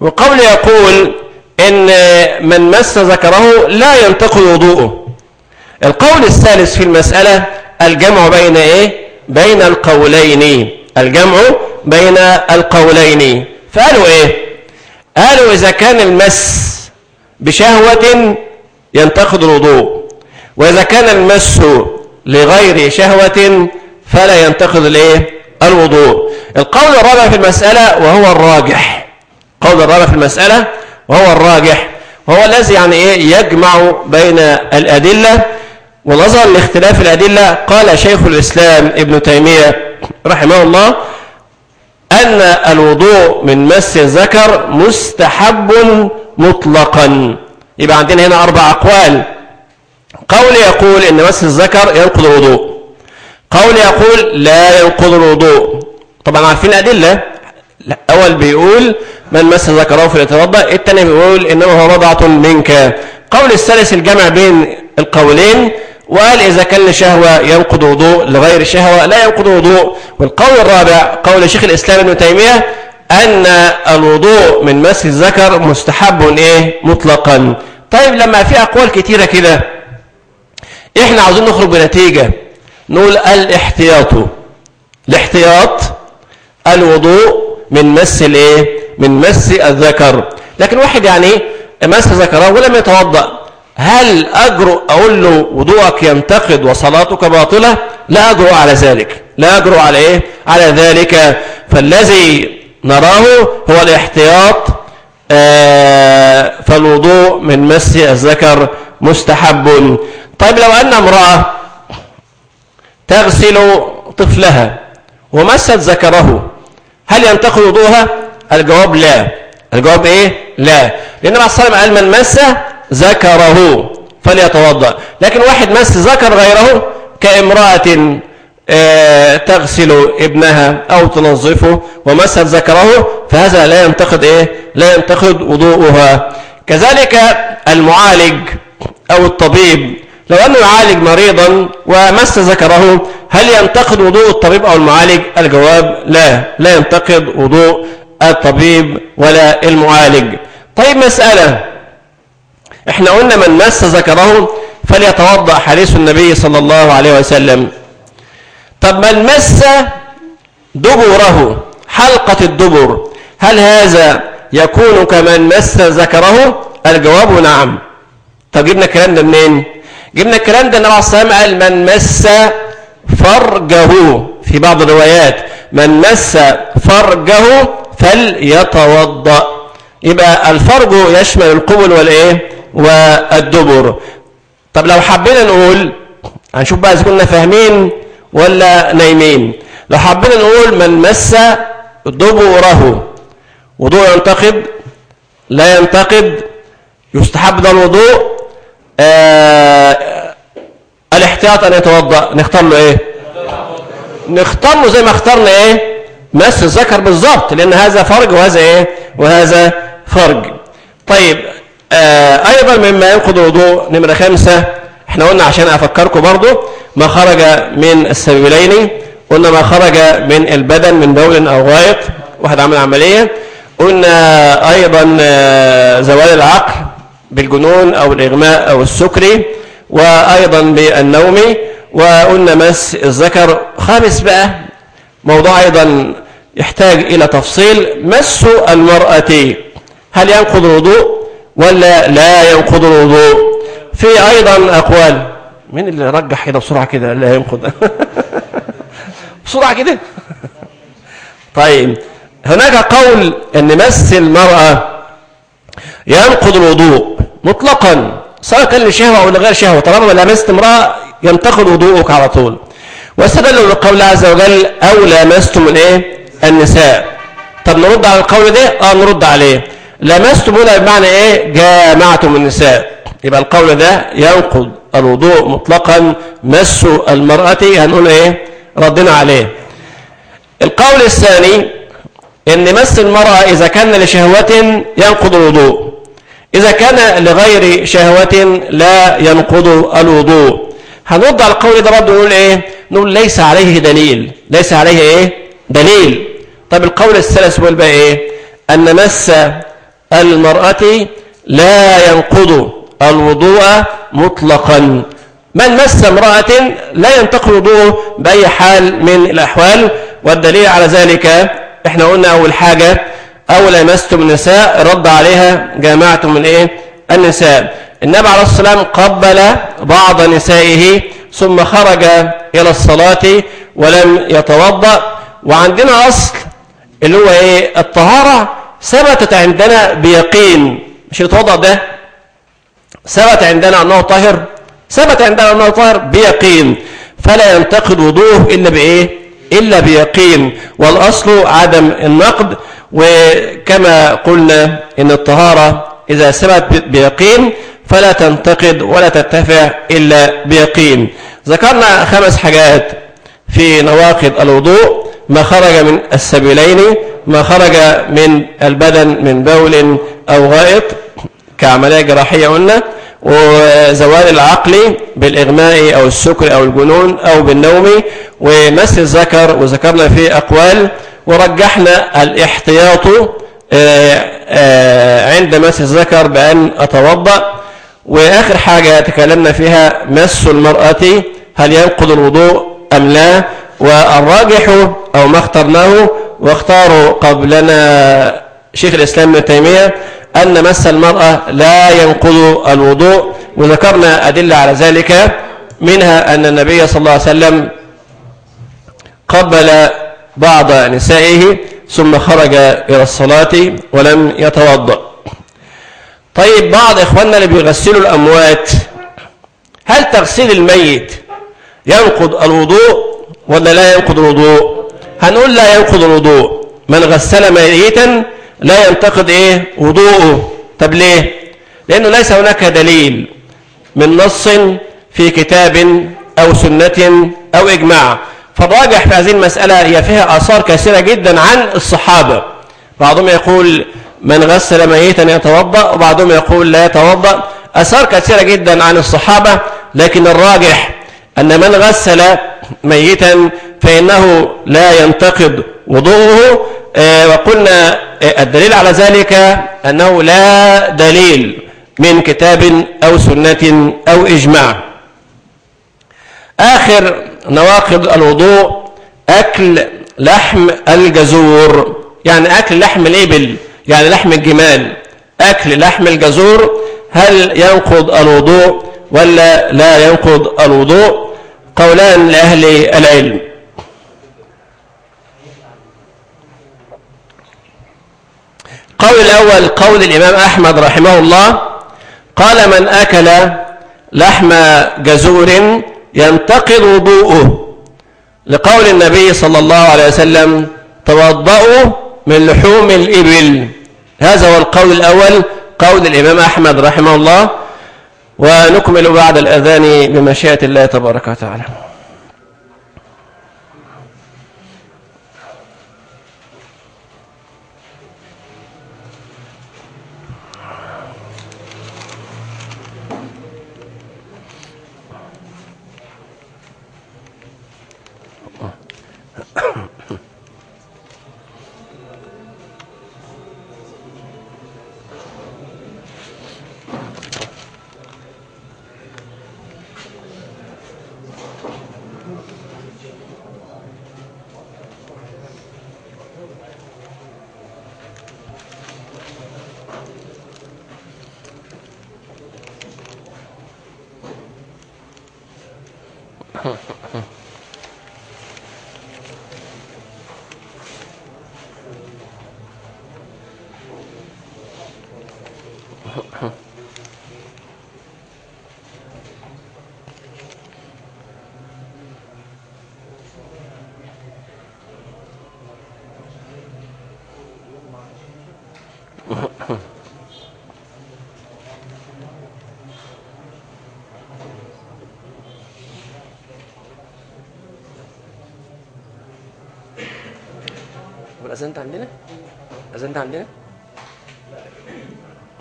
وقول يقول إن من مس ذكره لا ينتقل وضوءه. القول الثالث في المسألة الجمع بين إيه؟ بين القولين. الجمع بين القولين. فقالوا إيه؟ قالوا إذا كان المس بشهوة ينتقد الوضوء وإذا كان المس لغير شهوة فلا ينتقد الإيه؟ الوضوء. القول الرابع في المسألة وهو الراجح. القول الرابع في المسألة وهو الراجح. وهو الذي يعني إيه؟ يجمع بين الأدلة ونظرا لاختلاف الأدلة قال شيخ الإسلام ابن تيمية رحمه الله أن الوضوء من مس الذكر مستحب مطلقا. يبقى عندنا هنا أربع أقوال. قول يقول إن مس الذكر ينقض الوضوء. قول يقول لا ينقض الوضوء. طبعا عارفين أدلة؟ أول بيقول من مس ذكره فليتوضا الثاني بيقول إنما هو بضعة منك. قول الثالث الجمع بين القولين وقال إذا كان لشهوة ينقض وضوء لغير شهوة لا ينقض وضوء. والقول الرابع قول شيخ الإسلام ابن تيمية أن الوضوء من مس الذكر مستحب إيه؟ مطلقا. طيب لما في أقوال كتيرة كده إحنا عاوزين نخرج بنتيجة. نقول الاحتياط. الاحتياط الوضوء من مس الإيه؟ من مس الذكر. لكن واحد يعني مس ذكره ولم يتوضأ. هل اجرؤ أقول له وضوءك ينتقد وصلاتك باطلة؟ لا اجرؤ على ذلك. لا اجرؤ على إيه؟ على ذلك. فالذي نراه هو الاحتياط آه فالوضوء من مس الذكر مستحب. طيب لو أن امرأة تغسل طفلها ومست ذكره هل ينتقل وضوءها؟ الجواب لا. الجواب إيه؟ لا. لأن مع الصلاه قال من مس ذكره فليتوضأ. لكن واحد مس ذكر غيره كامرأة آه تغسل ابنها أو تنظفه ومست ذكره فهذا لا ينتقد إيه؟ لا ينتقد وضوءها. كذلك المعالج أو الطبيب لو أنه يعالج مريضا ومس ذكره هل ينتقد وضوء الطبيب أو المعالج؟ الجواب لا. لا ينتقد وضوء الطبيب ولا المعالج. طيب مسألة إحنا قلنا من مس ذكره فليتوضأ حديث النبي صلى الله عليه وسلم. طب من مس دبره حلقة الدبر هل هذا يكون كمن مس ذكره؟ الجواب نعم. طب جبنا الكلام ده منين؟ جبنا الكلام ده النبي عليه قال من مس فرجه في بعض الروايات. من مس فرجه فليتوضأ. يبقى الفرج يشمل القبل والإيه؟ والدبر. طب لو حبينا نقول هنشوف بقى إذا كنا فاهمين ولا نايمين. لو حبينا نقول من مس دبره وضوء ينتقد لا ينتقد يستحب ده الوضوء آه الاحتياط أن يتوضأ. نختار له إيه؟ نختار له زي ما اخترنا إيه؟ مس الذكر بالظبط لأن هذا فرج وهذا إيه؟ وهذا فرج طيب آه أيضا مما ينقض الوضوء نمرة خمسة إحنا قلنا عشان أفكركم برضو ما خرج من السبيلين قلنا ما خرج من البدن من بول أو غائط واحد عمل عملية. قلنا أيضا آه زوال العقل بالجنون أو الإغماء أو السكري وأيضا بالنوم وقلنا مس الذكر. خامس بقى موضوع أيضا يحتاج إلى تفصيل. مس المرأة هل ينقض الوضوء ولا لا ينقض الوضوء. في أيضا أقوال. مين اللي رجح كده بسرعة كده؟ لا ينقض. بسرعة كده. طيب. هناك قول أن مس المرأة ينقض الوضوء مطلقا سواء كان لشهوة أو لغير شهوة. طالما لمست امرأة ينتقد وضوءك على طول. واستدلوا بالقول عز وجل أو لامستم الايه النساء. طب نرد على القول ده؟ آه نرد عليه. لمستم هنا بمعنى إيه؟ جامعتم النساء. يبقى القول ده ينقض الوضوء مطلقا مس المرأة هنقول إيه؟ ردنا عليه. القول الثاني إن مس المرأة إذا كان لشهوة ينقض الوضوء. إذا كان لغير شهوة لا ينقض الوضوء. هنرد على القول ده برضه نقول إيه؟ نقول ليس عليه دليل. ليس عليه إيه؟ دليل. طب القول الثالث بيقول بقى إيه؟ أن مس المرأة لا ينقض الوضوء مطلقا. من مس امرأة لا ينتقل وضوءه بأي حال من الأحوال والدليل على ذلك إحنا قلنا أول حاجة أو لمستم النساء رد عليها جماعة من إيه؟ النساء. النبي عليه الصلاة والسلام قبل بعض نسائه ثم خرج إلى الصلاة ولم يتوضأ. وعندنا أصل اللي هو إيه؟ الطهارة. ثبتت عندنا بيقين مش يتوضأ ده. ثبت عندنا أنه طاهر. ثبت عندنا أنه طاهر بيقين. فلا ينتقد وضوءه إلا بإيه؟ إلا بيقين. والأصل عدم النقد وكما قلنا إن الطهارة إذا ثبت بيقين فلا تنتقد ولا ترتفع إلا بيقين. ذكرنا خمس حاجات في نواقض الوضوء. ما خرج من السبيلين ما خرج من البدن من بول أو غائط كعملية جراحية قلنا وزوال العقل بالإغماء أو السكر أو الجنون أو بالنوم ومس الذكر وذكرنا فيه أقوال ورجحنا الاحتياط عند مس الذكر بأن أتوضأ. وآخر حاجة تكلمنا فيها مس المرأة هل ينقض الوضوء أم لا؟ والراجح أو ما اخترناه واختاروا قبلنا شيخ الإسلام ابن تيمية أن مس المرأة لا ينقض الوضوء وذكرنا أدلة على ذلك منها أن النبي صلى الله عليه وسلم قبل بعض نسائه ثم خرج إلى الصلاة ولم يتوضأ. طيب بعض إخواننا اللي بيغسلوا الأموات هل تغسيل الميت ينقض الوضوء؟ ولا لا ينقض الوضوء. هنقول لا ينقض الوضوء. من غسل ميتا لا ينتقد إيه؟ وضوءه. طب ليه؟ لأنه ليس هناك دليل من نص في كتاب أو سنة أو إجماع. فالراجح في هذه المسألة هي فيها آثار كثيرة جدا عن الصحابة. بعضهم يقول من غسل ميتا يتوضأ وبعضهم يقول لا يتوضأ. آثار كثيرة جدا عن الصحابة لكن الراجح أن من غسل ميتا فإنه لا ينتقد وضوءه. وقلنا الدليل على ذلك أنه لا دليل من كتاب أو سنة أو إجماع. آخر نواقض الوضوء أكل لحم الجزور. يعني أكل لحم الإبل يعني لحم الجمال. أكل لحم الجزور هل ينقض الوضوء ولا لا ينقض الوضوء؟ قولان لأهل العلم. قول الأول قول الإمام أحمد رحمه الله قال من أكل لحم جزور ينتقض وضوءه لقول النبي صلى الله عليه وسلم توضأوا من لحوم الإبل. هذا هو القول الأول قول الإمام أحمد رحمه الله. ونكمل بعد الأذان بمشيئة الله تبارك وتعالى. أذنت عندنا؟ أذنت عندنا؟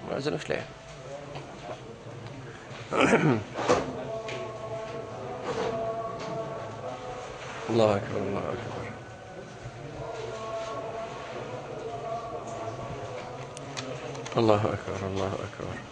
ما أذنوش ليه؟ الله أكبر الله أكبر الله أكبر الله أكبر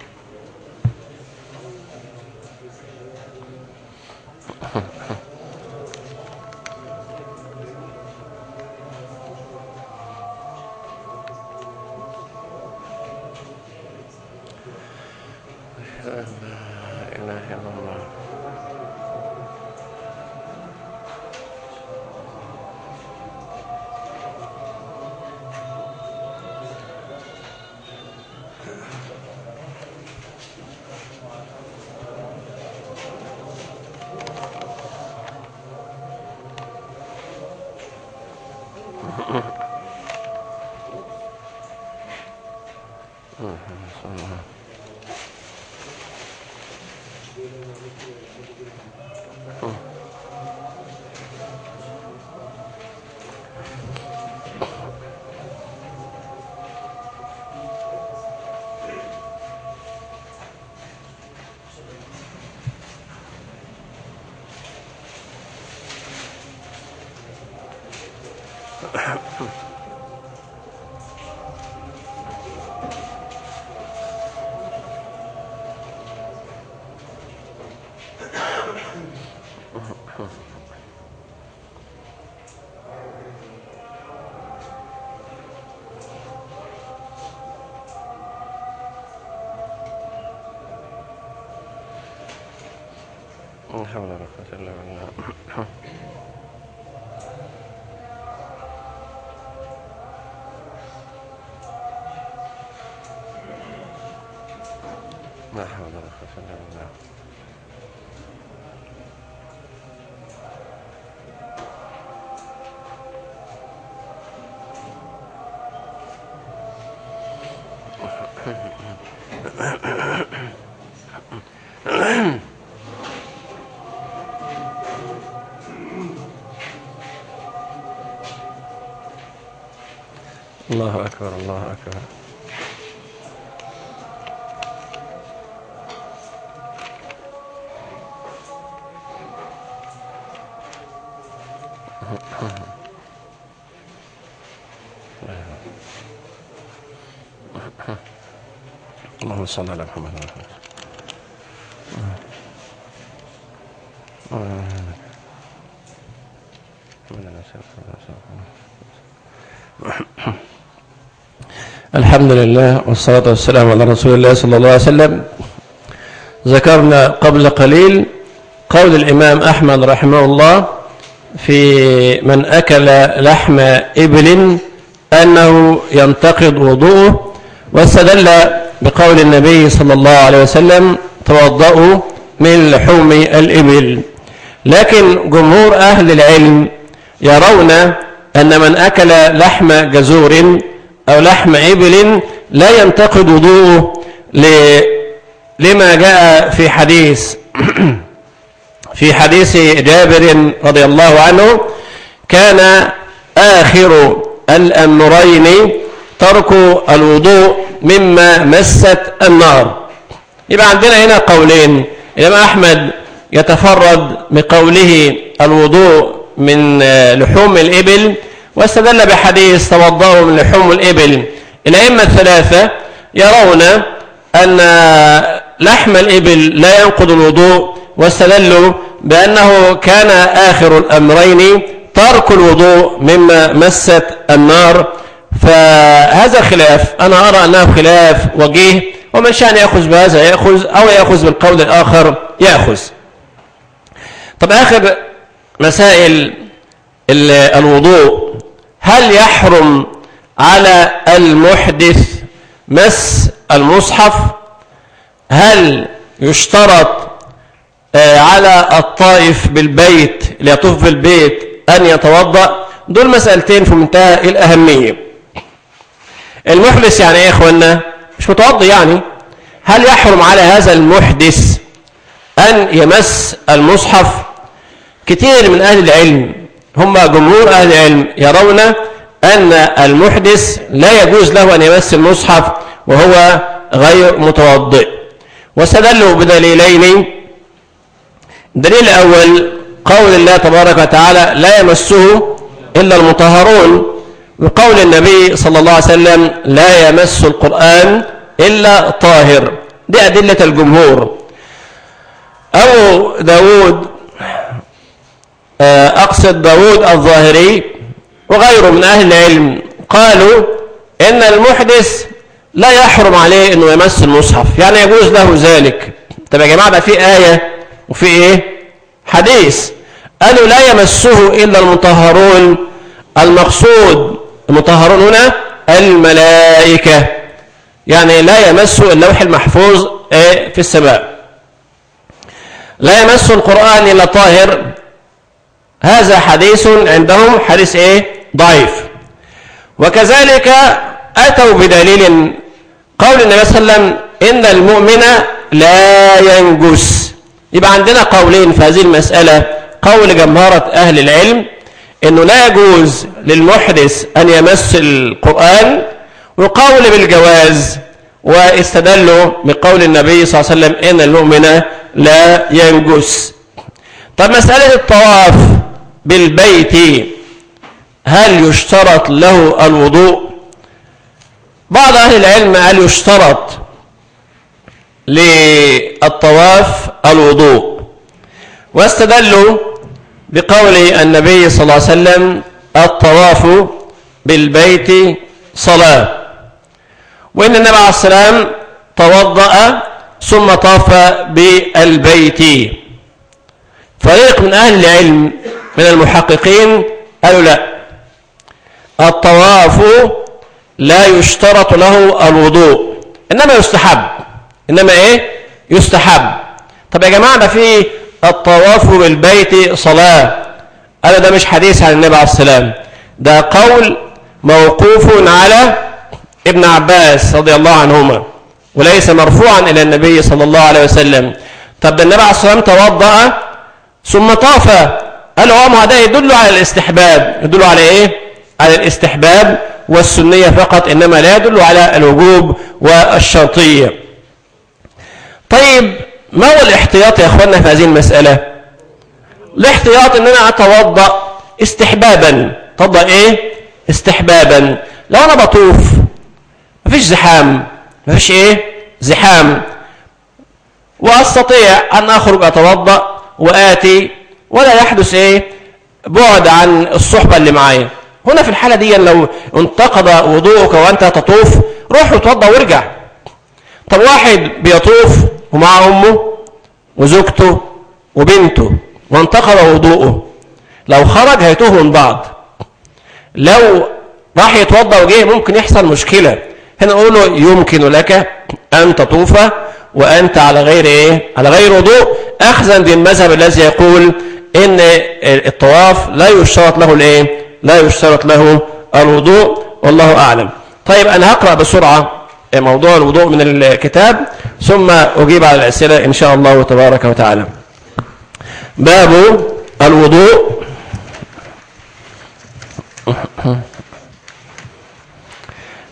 الله أكبر الله أكبر. اللهم صل على محمد وعلى آله الحمد لله والصلاة والسلام على رسول الله صلى الله عليه وسلم ذكرنا قبل قليل قول الإمام أحمد رحمه الله في من أكل لحم إبل أنه ينتقض وضوءه واستدل بقول النبي صلى الله عليه وسلم توضأوا من لحوم الإبل لكن جمهور أهل العلم يرون أن من أكل لحم جزور أو لحم إبل لا ينتقد وضوءه لما جاء في حديث في حديث جابر رضي الله عنه كان آخر الأمرين ترك الوضوء مما مست النار. يبقى عندنا هنا قولين. الإمام أحمد يتفرد بقوله الوضوء من لحوم الإبل واستدل بحديث توضأوا من لحوم الإبل. الأئمة الثلاثة يرون أن لحم الإبل لا ينقض الوضوء واستدلوا بأنه كان آخر الأمرين ترك الوضوء مما مست النار. فهذا خلاف أنا أرى أنه خلاف وجيه ومن شأن يأخذ بهذا يأخذ أو يأخذ بالقول الآخر يأخذ. طب آخر مسائل الوضوء. هل يحرم على المحدث مس المصحف؟ هل يشترط آه، على الطائف بالبيت اللي يطوف بالبيت أن يتوضأ؟ دول مسألتين في منتهى الأهمية. المحدث يعني إيه يا اخوانا مش متوضي يعني. هل يحرم على هذا المحدث أن يمس المصحف؟ كثير من أهل العلم هم جمهور أهل العلم يرون أن المحدث لا يجوز له أن يمس المصحف وهو غير متوضئ. واستدلوا بدليلين. الدليل الأول قول الله تبارك وتعالى لا يمسه إلا المطهرون. وقول النبي صلى الله عليه وسلم لا يمس القرآن إلا طاهر. دي أدلة الجمهور. أبو داود أقصد داود الظاهري وغيره من أهل العلم قالوا إن المحدث لا يحرم عليه أنه يمس المصحف. يعني يجوز له ذلك. طب يا جماعة ده في آية وفي إيه؟ حديث. قالوا لا يمسه إلا المطهرون. المقصود المطهرون هنا الملائكة. يعني لا يمسه اللوح المحفوظ إيه؟ في السماء. لا يمس القرآن إلا طاهر. هذا حديث عندهم حديث إيه؟ ضعيف. وكذلك أتوا بدليل قول النبي صلى الله عليه وسلم إن المؤمن لا ينجس. يبقى عندنا قولين في هذه المسألة. قول جمهرة أهل العلم إنه لا يجوز للمحدث أن يمس القرآن وقول بالجواز واستدلوا بقول النبي صلى الله عليه وسلم إن المؤمن لا ينجس. طب مسألة الطواف بالبيت هل يشترط له الوضوء؟ بعض أهل العلم قال يشترط للطواف الوضوء؟ واستدلوا بقول النبي صلى الله عليه وسلم الطواف بالبيت صلاة. وإن النبي عليه السلام توضأ ثم طاف بالبيت. فريق من أهل العلم من المحققين؟ قالوا لا. الطواف لا يشترط له الوضوء. إنما يستحب. إنما إيه؟ يستحب. طب يا جماعة ده في الطواف بالبيت صلاة. قالوا ده مش حديث عن النبي عليه السلام ده قول موقوف على ابن عباس رضي الله عنهما وليس مرفوعا إلى النبي صلى الله عليه وسلم. طب ده النبي عليه السلام توضأ ثم طاف. قالوا آه ما ده يدل على الاستحباب. يدل على إيه؟ على الاستحباب والسنية فقط إنما لا يدل على الوجوب والشرطية. طيب ما هو الاحتياط يا أخوانا في هذه المسألة؟ الاحتياط أن أنا أتوضأ استحبابا. توضأ إيه؟ استحبابا. لو أنا بطوف. مفيش زحام. مفيش إيه؟ زحام. وأستطيع أن أخرج أتوضأ وآتي ولا يحدث إيه؟ بعد عن الصحبة اللي معايا. هنا في الحالة دي لو انتقد وضوءك وأنت تطوف روح وتوضى وارجع. طب واحد بيطوف ومع أمه وزوجته وبنته وانتقد وضوءه. لو خرج هيتوه من بعض. لو راح يتوضى وجه ممكن يحصل مشكلة. هنا نقول له يمكن لك أن تطوف وأنت على غير إيه؟ على غير وضوء أخذا بالمذهب الذي يقول إن الطواف لا يشترط له الإيه؟ لا يشترط له الوضوء والله أعلم. طيب أنا هقرأ بسرعة موضوع الوضوء من الكتاب ثم أجيب على الأسئلة إن شاء الله تبارك وتعالى. باب الوضوء.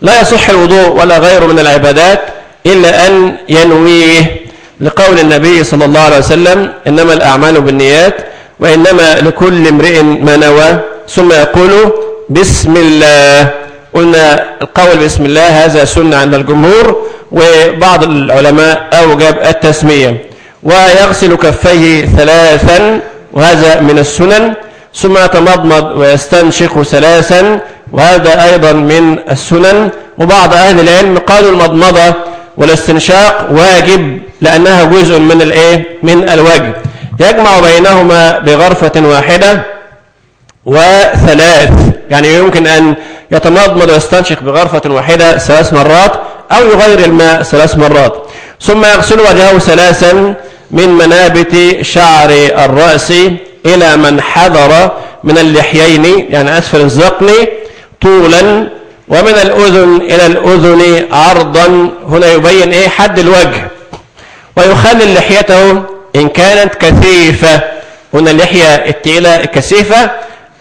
لا يصح الوضوء ولا غيره من العبادات إلا أن ينويه لقول النبي صلى الله عليه وسلم إنما الأعمال بالنيات وإنما لكل امرئ ما نوى ثم يقول بسم الله. قلنا القول بسم الله هذا سنة عند الجمهور وبعض العلماء أوجب التسمية. ويغسل كفيه ثلاثا وهذا من السنن. ثم يتمضمض ويستنشق ثلاثا وهذا أيضا من السنن. وبعض أهل العلم قالوا المضمضة والاستنشاق واجب لأنها جزء من الإيه؟ من الواجب يجمع بينهما بغرفة واحدة وثلاث. يعني يمكن أن يتمضمض ويستنشق بغرفة واحدة ثلاث مرات أو يغير الماء ثلاث مرات. ثم يغسل وجهه ثلاثا من منابت شعر الرأس إلى من حذر من اللحيين يعني أسفل الزقن طولا ومن الأذن إلى الأذن عرضا. هنا يبين إيه؟ حد الوجه. ويخلل لحيته إن كانت كثيفة. هنا اللحية التقيلة الكثيفة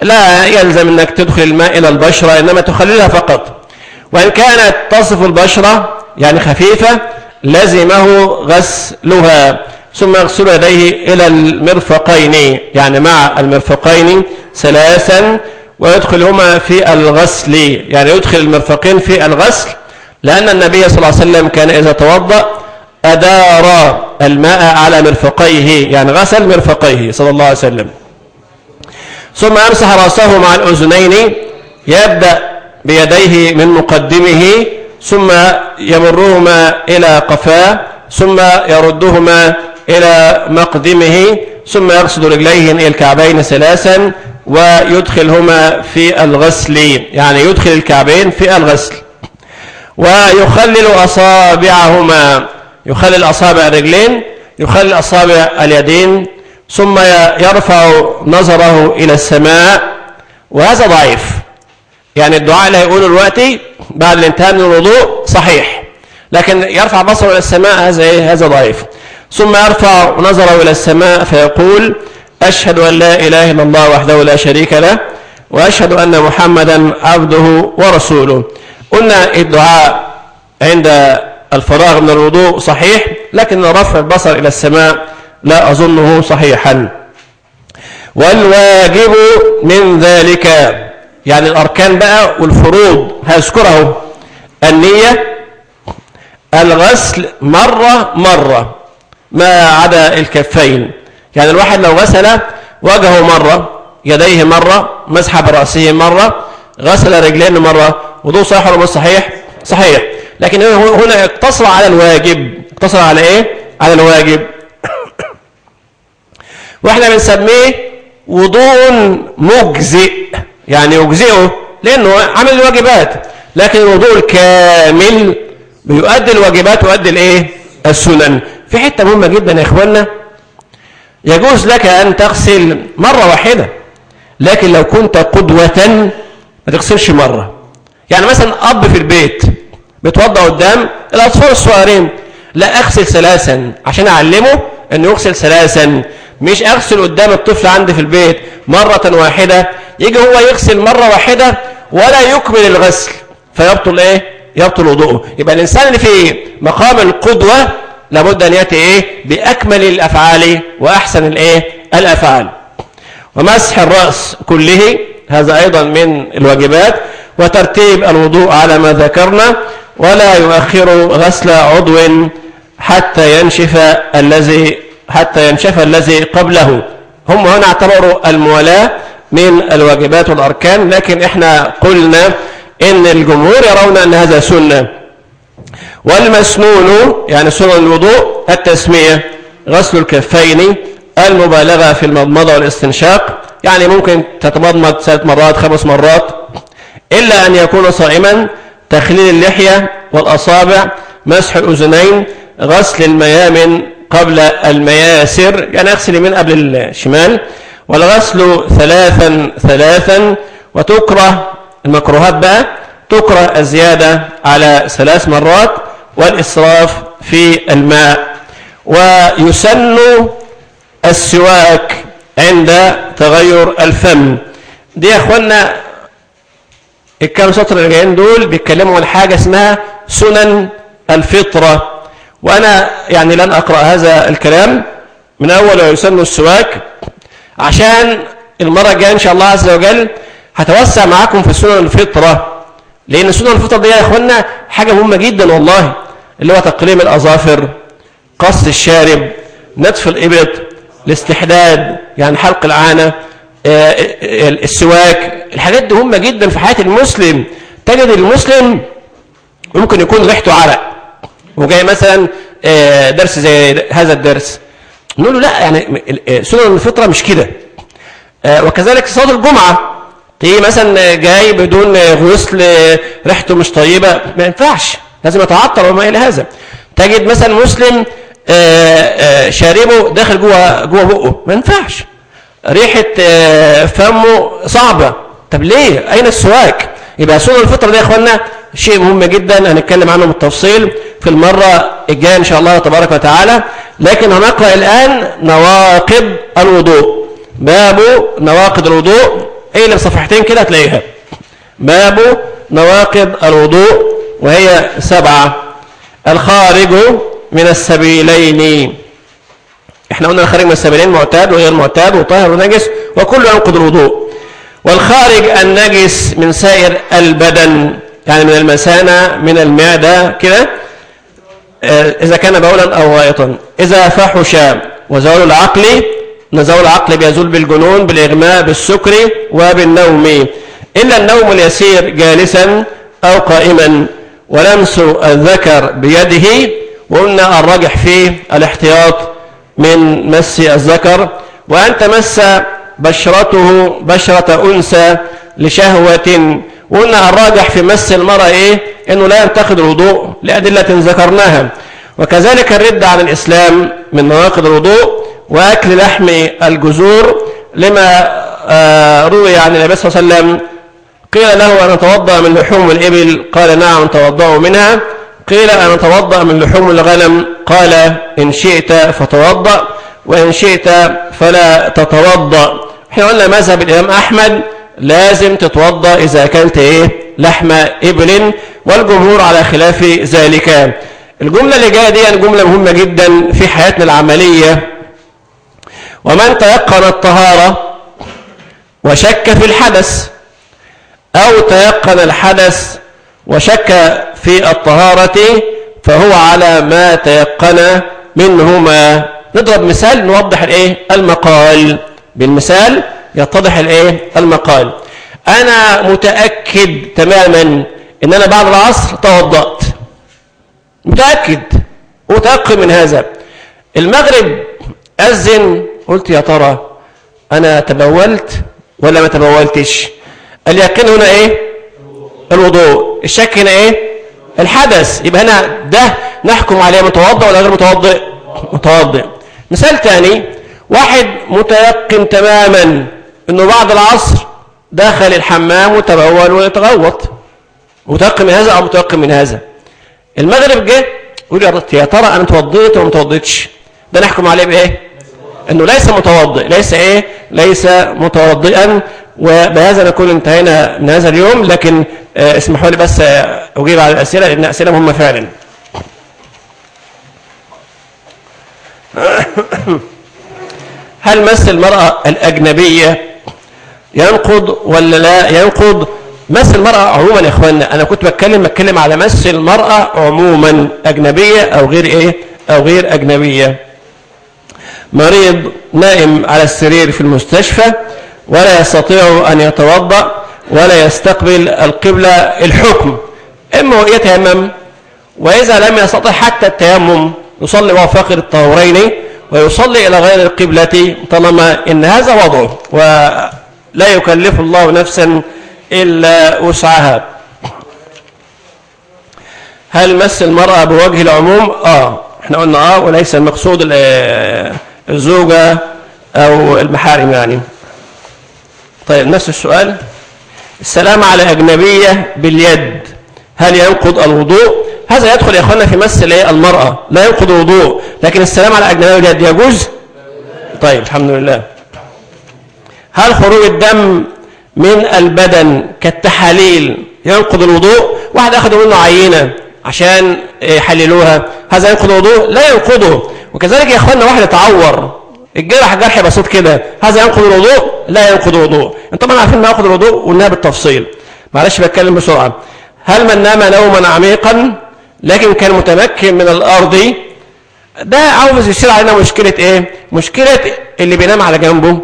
لا يلزم أنك تدخل الماء إلى البشرة إنما تخللها فقط. وإن كانت تصف البشرة يعني خفيفة لزمه غسلها ثم يغسل يديه إلى المرفقين يعني مع المرفقين ثلاثا ويدخلهما في الغسل. يعني يدخل المرفقين في الغسل لأن النبي صلى الله عليه وسلم كان إذا توضأ أدار الماء على مرفقيه يعني غسل مرفقيه صلى الله عليه وسلم. ثم يمسح رأسه مع الأذنين يبدأ بيديه من مقدمه ثم يمرهما إلى قفاه ثم يردهما إلى مقدمه ثم يغسل رجليه إلى الكعبين ثلاثا ويدخلهما في الغسل يعني يدخل الكعبين في الغسل. ويخلل أصابعهما. يخلل أصابع الرجلين يخلل أصابع اليدين ثم يرفع نظره إلى السماء وهذا ضعيف. يعني الدعاء اللي هيقوله دلوقتي بعد الانتهاء من الوضوء صحيح لكن يرفع بصره إلى السماء هذا إيه؟ هذا ضعيف. ثم يرفع نظره إلى السماء فيقول أشهد أن لا إله إلا الله وحده لا شريك له وأشهد أن محمدا عبده ورسوله. قلنا الدعاء عند الفراغ من الوضوء صحيح لكن رفع البصر إلى السماء لا أظنه صحيحا. والواجب من ذلك يعني الأركان بقى والفروض هذكره النية الغسل مرة مرة ما عدا الكفين. يعني الواحد لو غسل وجهه مرة يديه مرة مسح برأسه مرة غسل رجلين مرة. وضوء صحيح ولا مش صحيح؟ صحيح. لكن هنا اقتصر على الواجب. اقتصر على إيه؟ على الواجب. وإحنا بنسميه وضوء مجزئ. يعني يجزئه لأنه عمل الواجبات. لكن الوضوء الكامل بيؤدي الواجبات ويؤدي الايه السنن. في حتة مهمة جدا يا اخوانا يجوز لك أن تغسل مرة واحدة لكن لو كنت قدوة ما تغسلش مرة. يعني مثلا أب في البيت بيتوضا قدام الأطفال الصغيرين. لا أغسل ثلاثا. عشان أعلمه إنه يغسل ثلاثا. مش أغسل قدام الطفل عندي في البيت مرة واحدة. يجي هو يغسل مرة واحدة ولا يكمل الغسل. فيبطل إيه؟ يبطل وضوءه. يبقى الإنسان اللي في مقام القدوة لابد أن يأتي إيه؟ بأكمل الأفعال وأحسن الإيه؟ الأفعال. ومسح الرأس كله. هذا أيضا من الواجبات. وترتيب الوضوء على ما ذكرنا. ولا يؤخر غسل عضو حتى ينشف الذي حتى ينشف الذي قبله. هم هنا اعتبروا الموالاة من الواجبات والأركان لكن إحنا قلنا إن الجمهور يرون أن هذا سنة. والمسنون يعني سنن الوضوء التسمية غسل الكفين المبالغة في المضمضة والاستنشاق. يعني ممكن تتمضمض ثلاث مرات خمس مرات إلا أن يكون صائما. تخليل اللحية والأصابع مسح الأذنين غسل الميامن قبل المياسر يعني أغسل من قبل الشمال والغسل ثلاثا ثلاثا وتكره المكروهات بقى تكره الزيادة على ثلاث مرات والإسراف في الماء. ويسن السواك عند تغير الفم. دي يا إخوانا الكام سطر اللي جايين دول بيتكلموا عن حاجة اسمها سنن الفطرة. وأنا يعني لن أقرأ هذا الكلام من أول ويسن السواك عشان المرة الجاية إن شاء الله عز وجل هتوسع معاكم في سنن الفطرة. لأن سنن الفطرة دي يا إخوانا حاجة مهمة جدا والله اللي هو تقليم الأظافر قص الشارب نتف الإبط الاستحداد يعني حلق العانة. السواك الحاجات دي مهمة جدا في حياة المسلم. تجد المسلم ممكن يكون ريحته عرق وجاي مثلا درس زي هذا الدرس. نقول له لا يعني سنن الفطرة مش كده. وكذلك صلاة الجمعة. تيجي مثلا جاي بدون غسل ريحته مش طيبة. ما ينفعش لازم يتعطر وما إلى هذا. تجد مثلا مسلم شاربه داخل جوه جوه بقه. ما ينفعش. ريحة فمه صعبة. طب ليه؟ أين السواك؟ يبقى سنن الفطرة دي يا أخوانا شيء مهم جدا هنتكلم عنه بالتفصيل في المرة الجاية إن شاء الله تبارك وتعالى. لكن هنقرأ الآن نواقض الوضوء. باب نواقض الوضوء. إيه اللي بصفحتين كده هتلاقيها. باب نواقض الوضوء وهي سبعة. الخارج من السبيلين. إحنا قلنا الخارج من السبيلين معتاد وغير معتاد وطاهر ونجس وكله ينقض الوضوء. والخارج النجس من سائر البدن يعني من المثانة من المعدة كده؟ إذا كان بولا أو غائطا. إذا فحش وزوال العقل نزول العقل بيزول بالجنون بالإغماء بالسكر وبالنوم. إلا النوم اليسير جالسا أو قائما. ولمس الذكر بيده وقلنا الراجح فيه الاحتياط. من مس الذكر وأن تمس بشرته بشرة أنثى لشهوة. وقلنا الراجح في مس المرأة إيه؟ إنه لا ينتقد الوضوء لأدلة ذكرناها. وكذلك الرد عن الإسلام من نواقض الوضوء وأكل لحم الجزور لما روي عن النبي صلى الله عليه وسلم قيل له أن نتوضأ من لحوم الإبل؟ قال نعم توضأوا منها. قيل أن نتوضأ من لحوم الغنم. قال إن شئت فتوضأ وإن شئت فلا تتوضأ. إحنا قلنا مذهب الإمام أحمد لازم تتوضأ إذا كانت إيه؟ لحم إبل والجمهور على خلاف ذلك. الجملة اللي جاية دي جملة مهمة جدا في حياتنا العملية. ومن تيقن الطهارة وشك في الحدث أو تيقن الحدث وشك في الطهارة فهو على ما تيقن منهما. نضرب مثال نوضح الإيه؟ المقال. بالمثال يتضح الإيه؟ المقال. أنا متأكد تماما إن أنا بعد العصر توضأت. متأكد. ومتيقن من هذا. المغرب أذن. قلت يا ترى أنا تبولت ولا ما تبولتش؟ اليقين هنا إيه؟ الوضوء. الشك هنا إيه؟ الحدث. يبقى هنا ده نحكم عليه متوضئ ولا غير متوضئ؟ متوضئ. مثال تاني واحد متيقن تماما إنه بعد العصر دخل الحمام وتبول ويتغوط. متيقن من هذا أو متيقن من هذا؟ المغرب جه يقول يا ترى أنا توضيت ولا ما توضيتش؟ ده نحكم عليه بإيه؟ إنه ليس متوضئ. ليس إيه؟ ليس متوضئا. وبهذا نكون انتهينا من هذا اليوم لكن اسمحوا لي بس أجيب على الأسئلة لأن اسئله مهمه فعلا. هل مس المرأة الأجنبية ينقض ولا لا ينقض؟ مس المرأة عموما يا اخوانا أنا كنت بتكلم بتكلم على مس المرأة عموما أجنبية أو غير إيه؟ أو غير أجنبية. مريض نائم على السرير في المستشفى ولا يستطيع أن يتوضأ ولا يستقبل القبلة الحكم. إما يتيمم وإذا لم يستطع حتى التيمم يصلي فاقد الطهورين ويصلي إلى غير القبلة طالما إن هذا وضعه ولا يكلف الله نفسا إلا وسعها. هل مس المرأة بوجه العموم؟ آه إحنا قلنا آه وليس المقصود الزوجة أو المحارم يعني. طيب نفس السؤال. السلام على أجنبية باليد. هل ينقض الوضوء؟ هذا يدخل يا أخوانا في مس المرأة. لا ينقض الوضوء. لكن السلام على أجنبية باليد يجوز؟ طيب الحمد لله. هل خروج الدم من البدن كالتحاليل ينقض الوضوء؟ واحد أخذوا منه عينة عشان يحللوها. هذا ينقض الوضوء؟ لا ينقضه. وكذلك يا إخوانا واحد يتعور. الجرح جرح بسيط كده. هذا ينقض الوضوء؟ لا ينقض الوضوء. طبعا عارفين ما ينقض الوضوء؟ وقلناها بالتفصيل. معلش بتكلم بسرعة. هل من نام نوما عميقا لكن كان متمكن من الأرض؟ ده عاوز يصير علينا مشكلة إيه؟ مشكلة اللي بينام على جنبه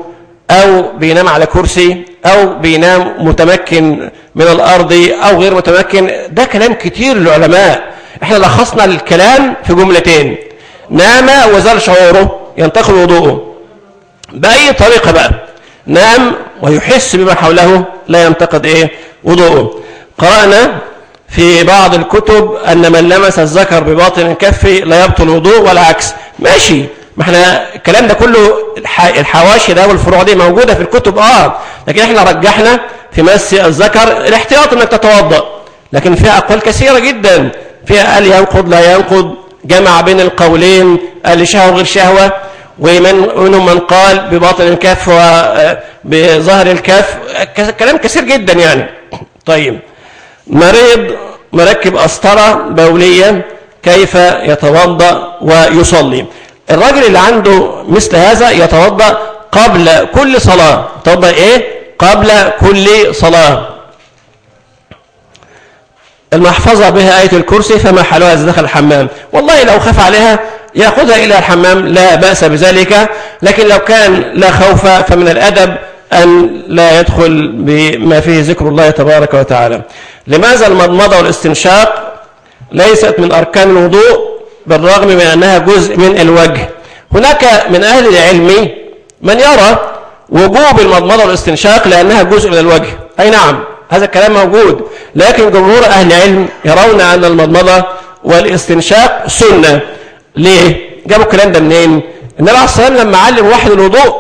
أو بينام على كرسي أو بينام متمكن من الأرض أو غير متمكن. ده كلام كتير للعلماء. إحنا لخصنا الكلام في جملتين. نام وزال شعوره. ينتقل وضوءه بأي طريقة بقى؟ نام ويحس بما حوله لا ينتقد إيه؟ وضوءه. قرأنا في بعض الكتب أن من لمس الذكر بباطن الكف لا يبطل وضوء والعكس ماشي. ما إحنا الكلام ده كله الحواشي ده والفروع دي موجودة في الكتب آه. لكن إحنا رجحنا في مس الذكر الاحتياط إنك تتوضأ. لكن فيها أقوال كثيرة جدا. فيها قال ينقض لا ينقض. جمع بين القولين قال شهوة غير شهوة ومنهم من قال بباطن الكف وبظهر الكف. كلام كثير جدا يعني. طيب. مريض مركب أسطرة بولية كيف يتوضأ ويصلي؟ الراجل اللي عنده مثل هذا يتوضأ قبل كل صلاة. يتوضأ إيه؟ قبل كل صلاة. المحفظة بها آية الكرسي فما حلوها إذا دخل الحمام. والله لو خاف عليها يأخذها إلى الحمام لا بأس بذلك. لكن لو كان لا خوف فمن الأدب أن لا يدخل بما فيه ذكر الله تبارك وتعالى. لماذا المضمضة والاستنشاق ليست من أركان الوضوء بالرغم من أنها جزء من الوجه؟ هناك من أهل العلم من يرى وجوب المضمضة والاستنشاق لأنها جزء من الوجه. أي نعم. هذا الكلام موجود لكن جمهور أهل العلم يرون أن المضمضة والاستنشاق سنة ليه؟ جابوا الكلام ده منين؟ النبي عليه الصلاة والسلام لما علم واحد الوضوء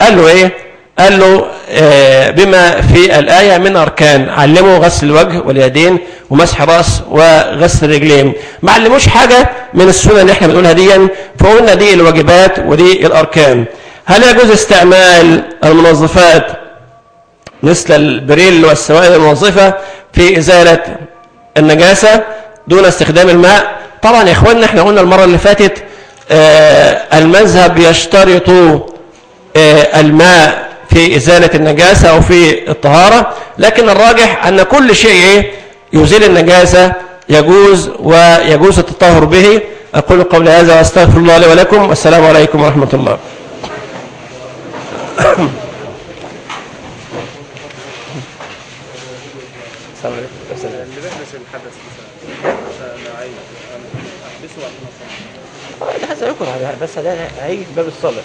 قال له إيه؟ قال له آه بما في الآية من أركان علمه غسل الوجه واليدين ومسح راس وغسل الرجلين ما علموش حاجة من السنة اللي إحنا بنقولها دي فقلنا دي الواجبات ودي الأركان هل يجوز استعمال المنظفات مثل البريل والسوائل المنظفة في إزالة النجاسة دون استخدام الماء. طبعا يا إخواننا إحنا قلنا المرة اللي فاتت آه المذهب يشترط آه الماء في إزالة النجاسة أو في الطهارة لكن الراجح أن كل شيء يزيل النجاسة يجوز ويجوز التطهر به. أقول قولي هذا وأستغفر الله لي ولكم. والسلام عليكم ورحمة الله اللي بيحدث الحدث أنا عايز اصلي هذا. بس هذا باب الصلاة.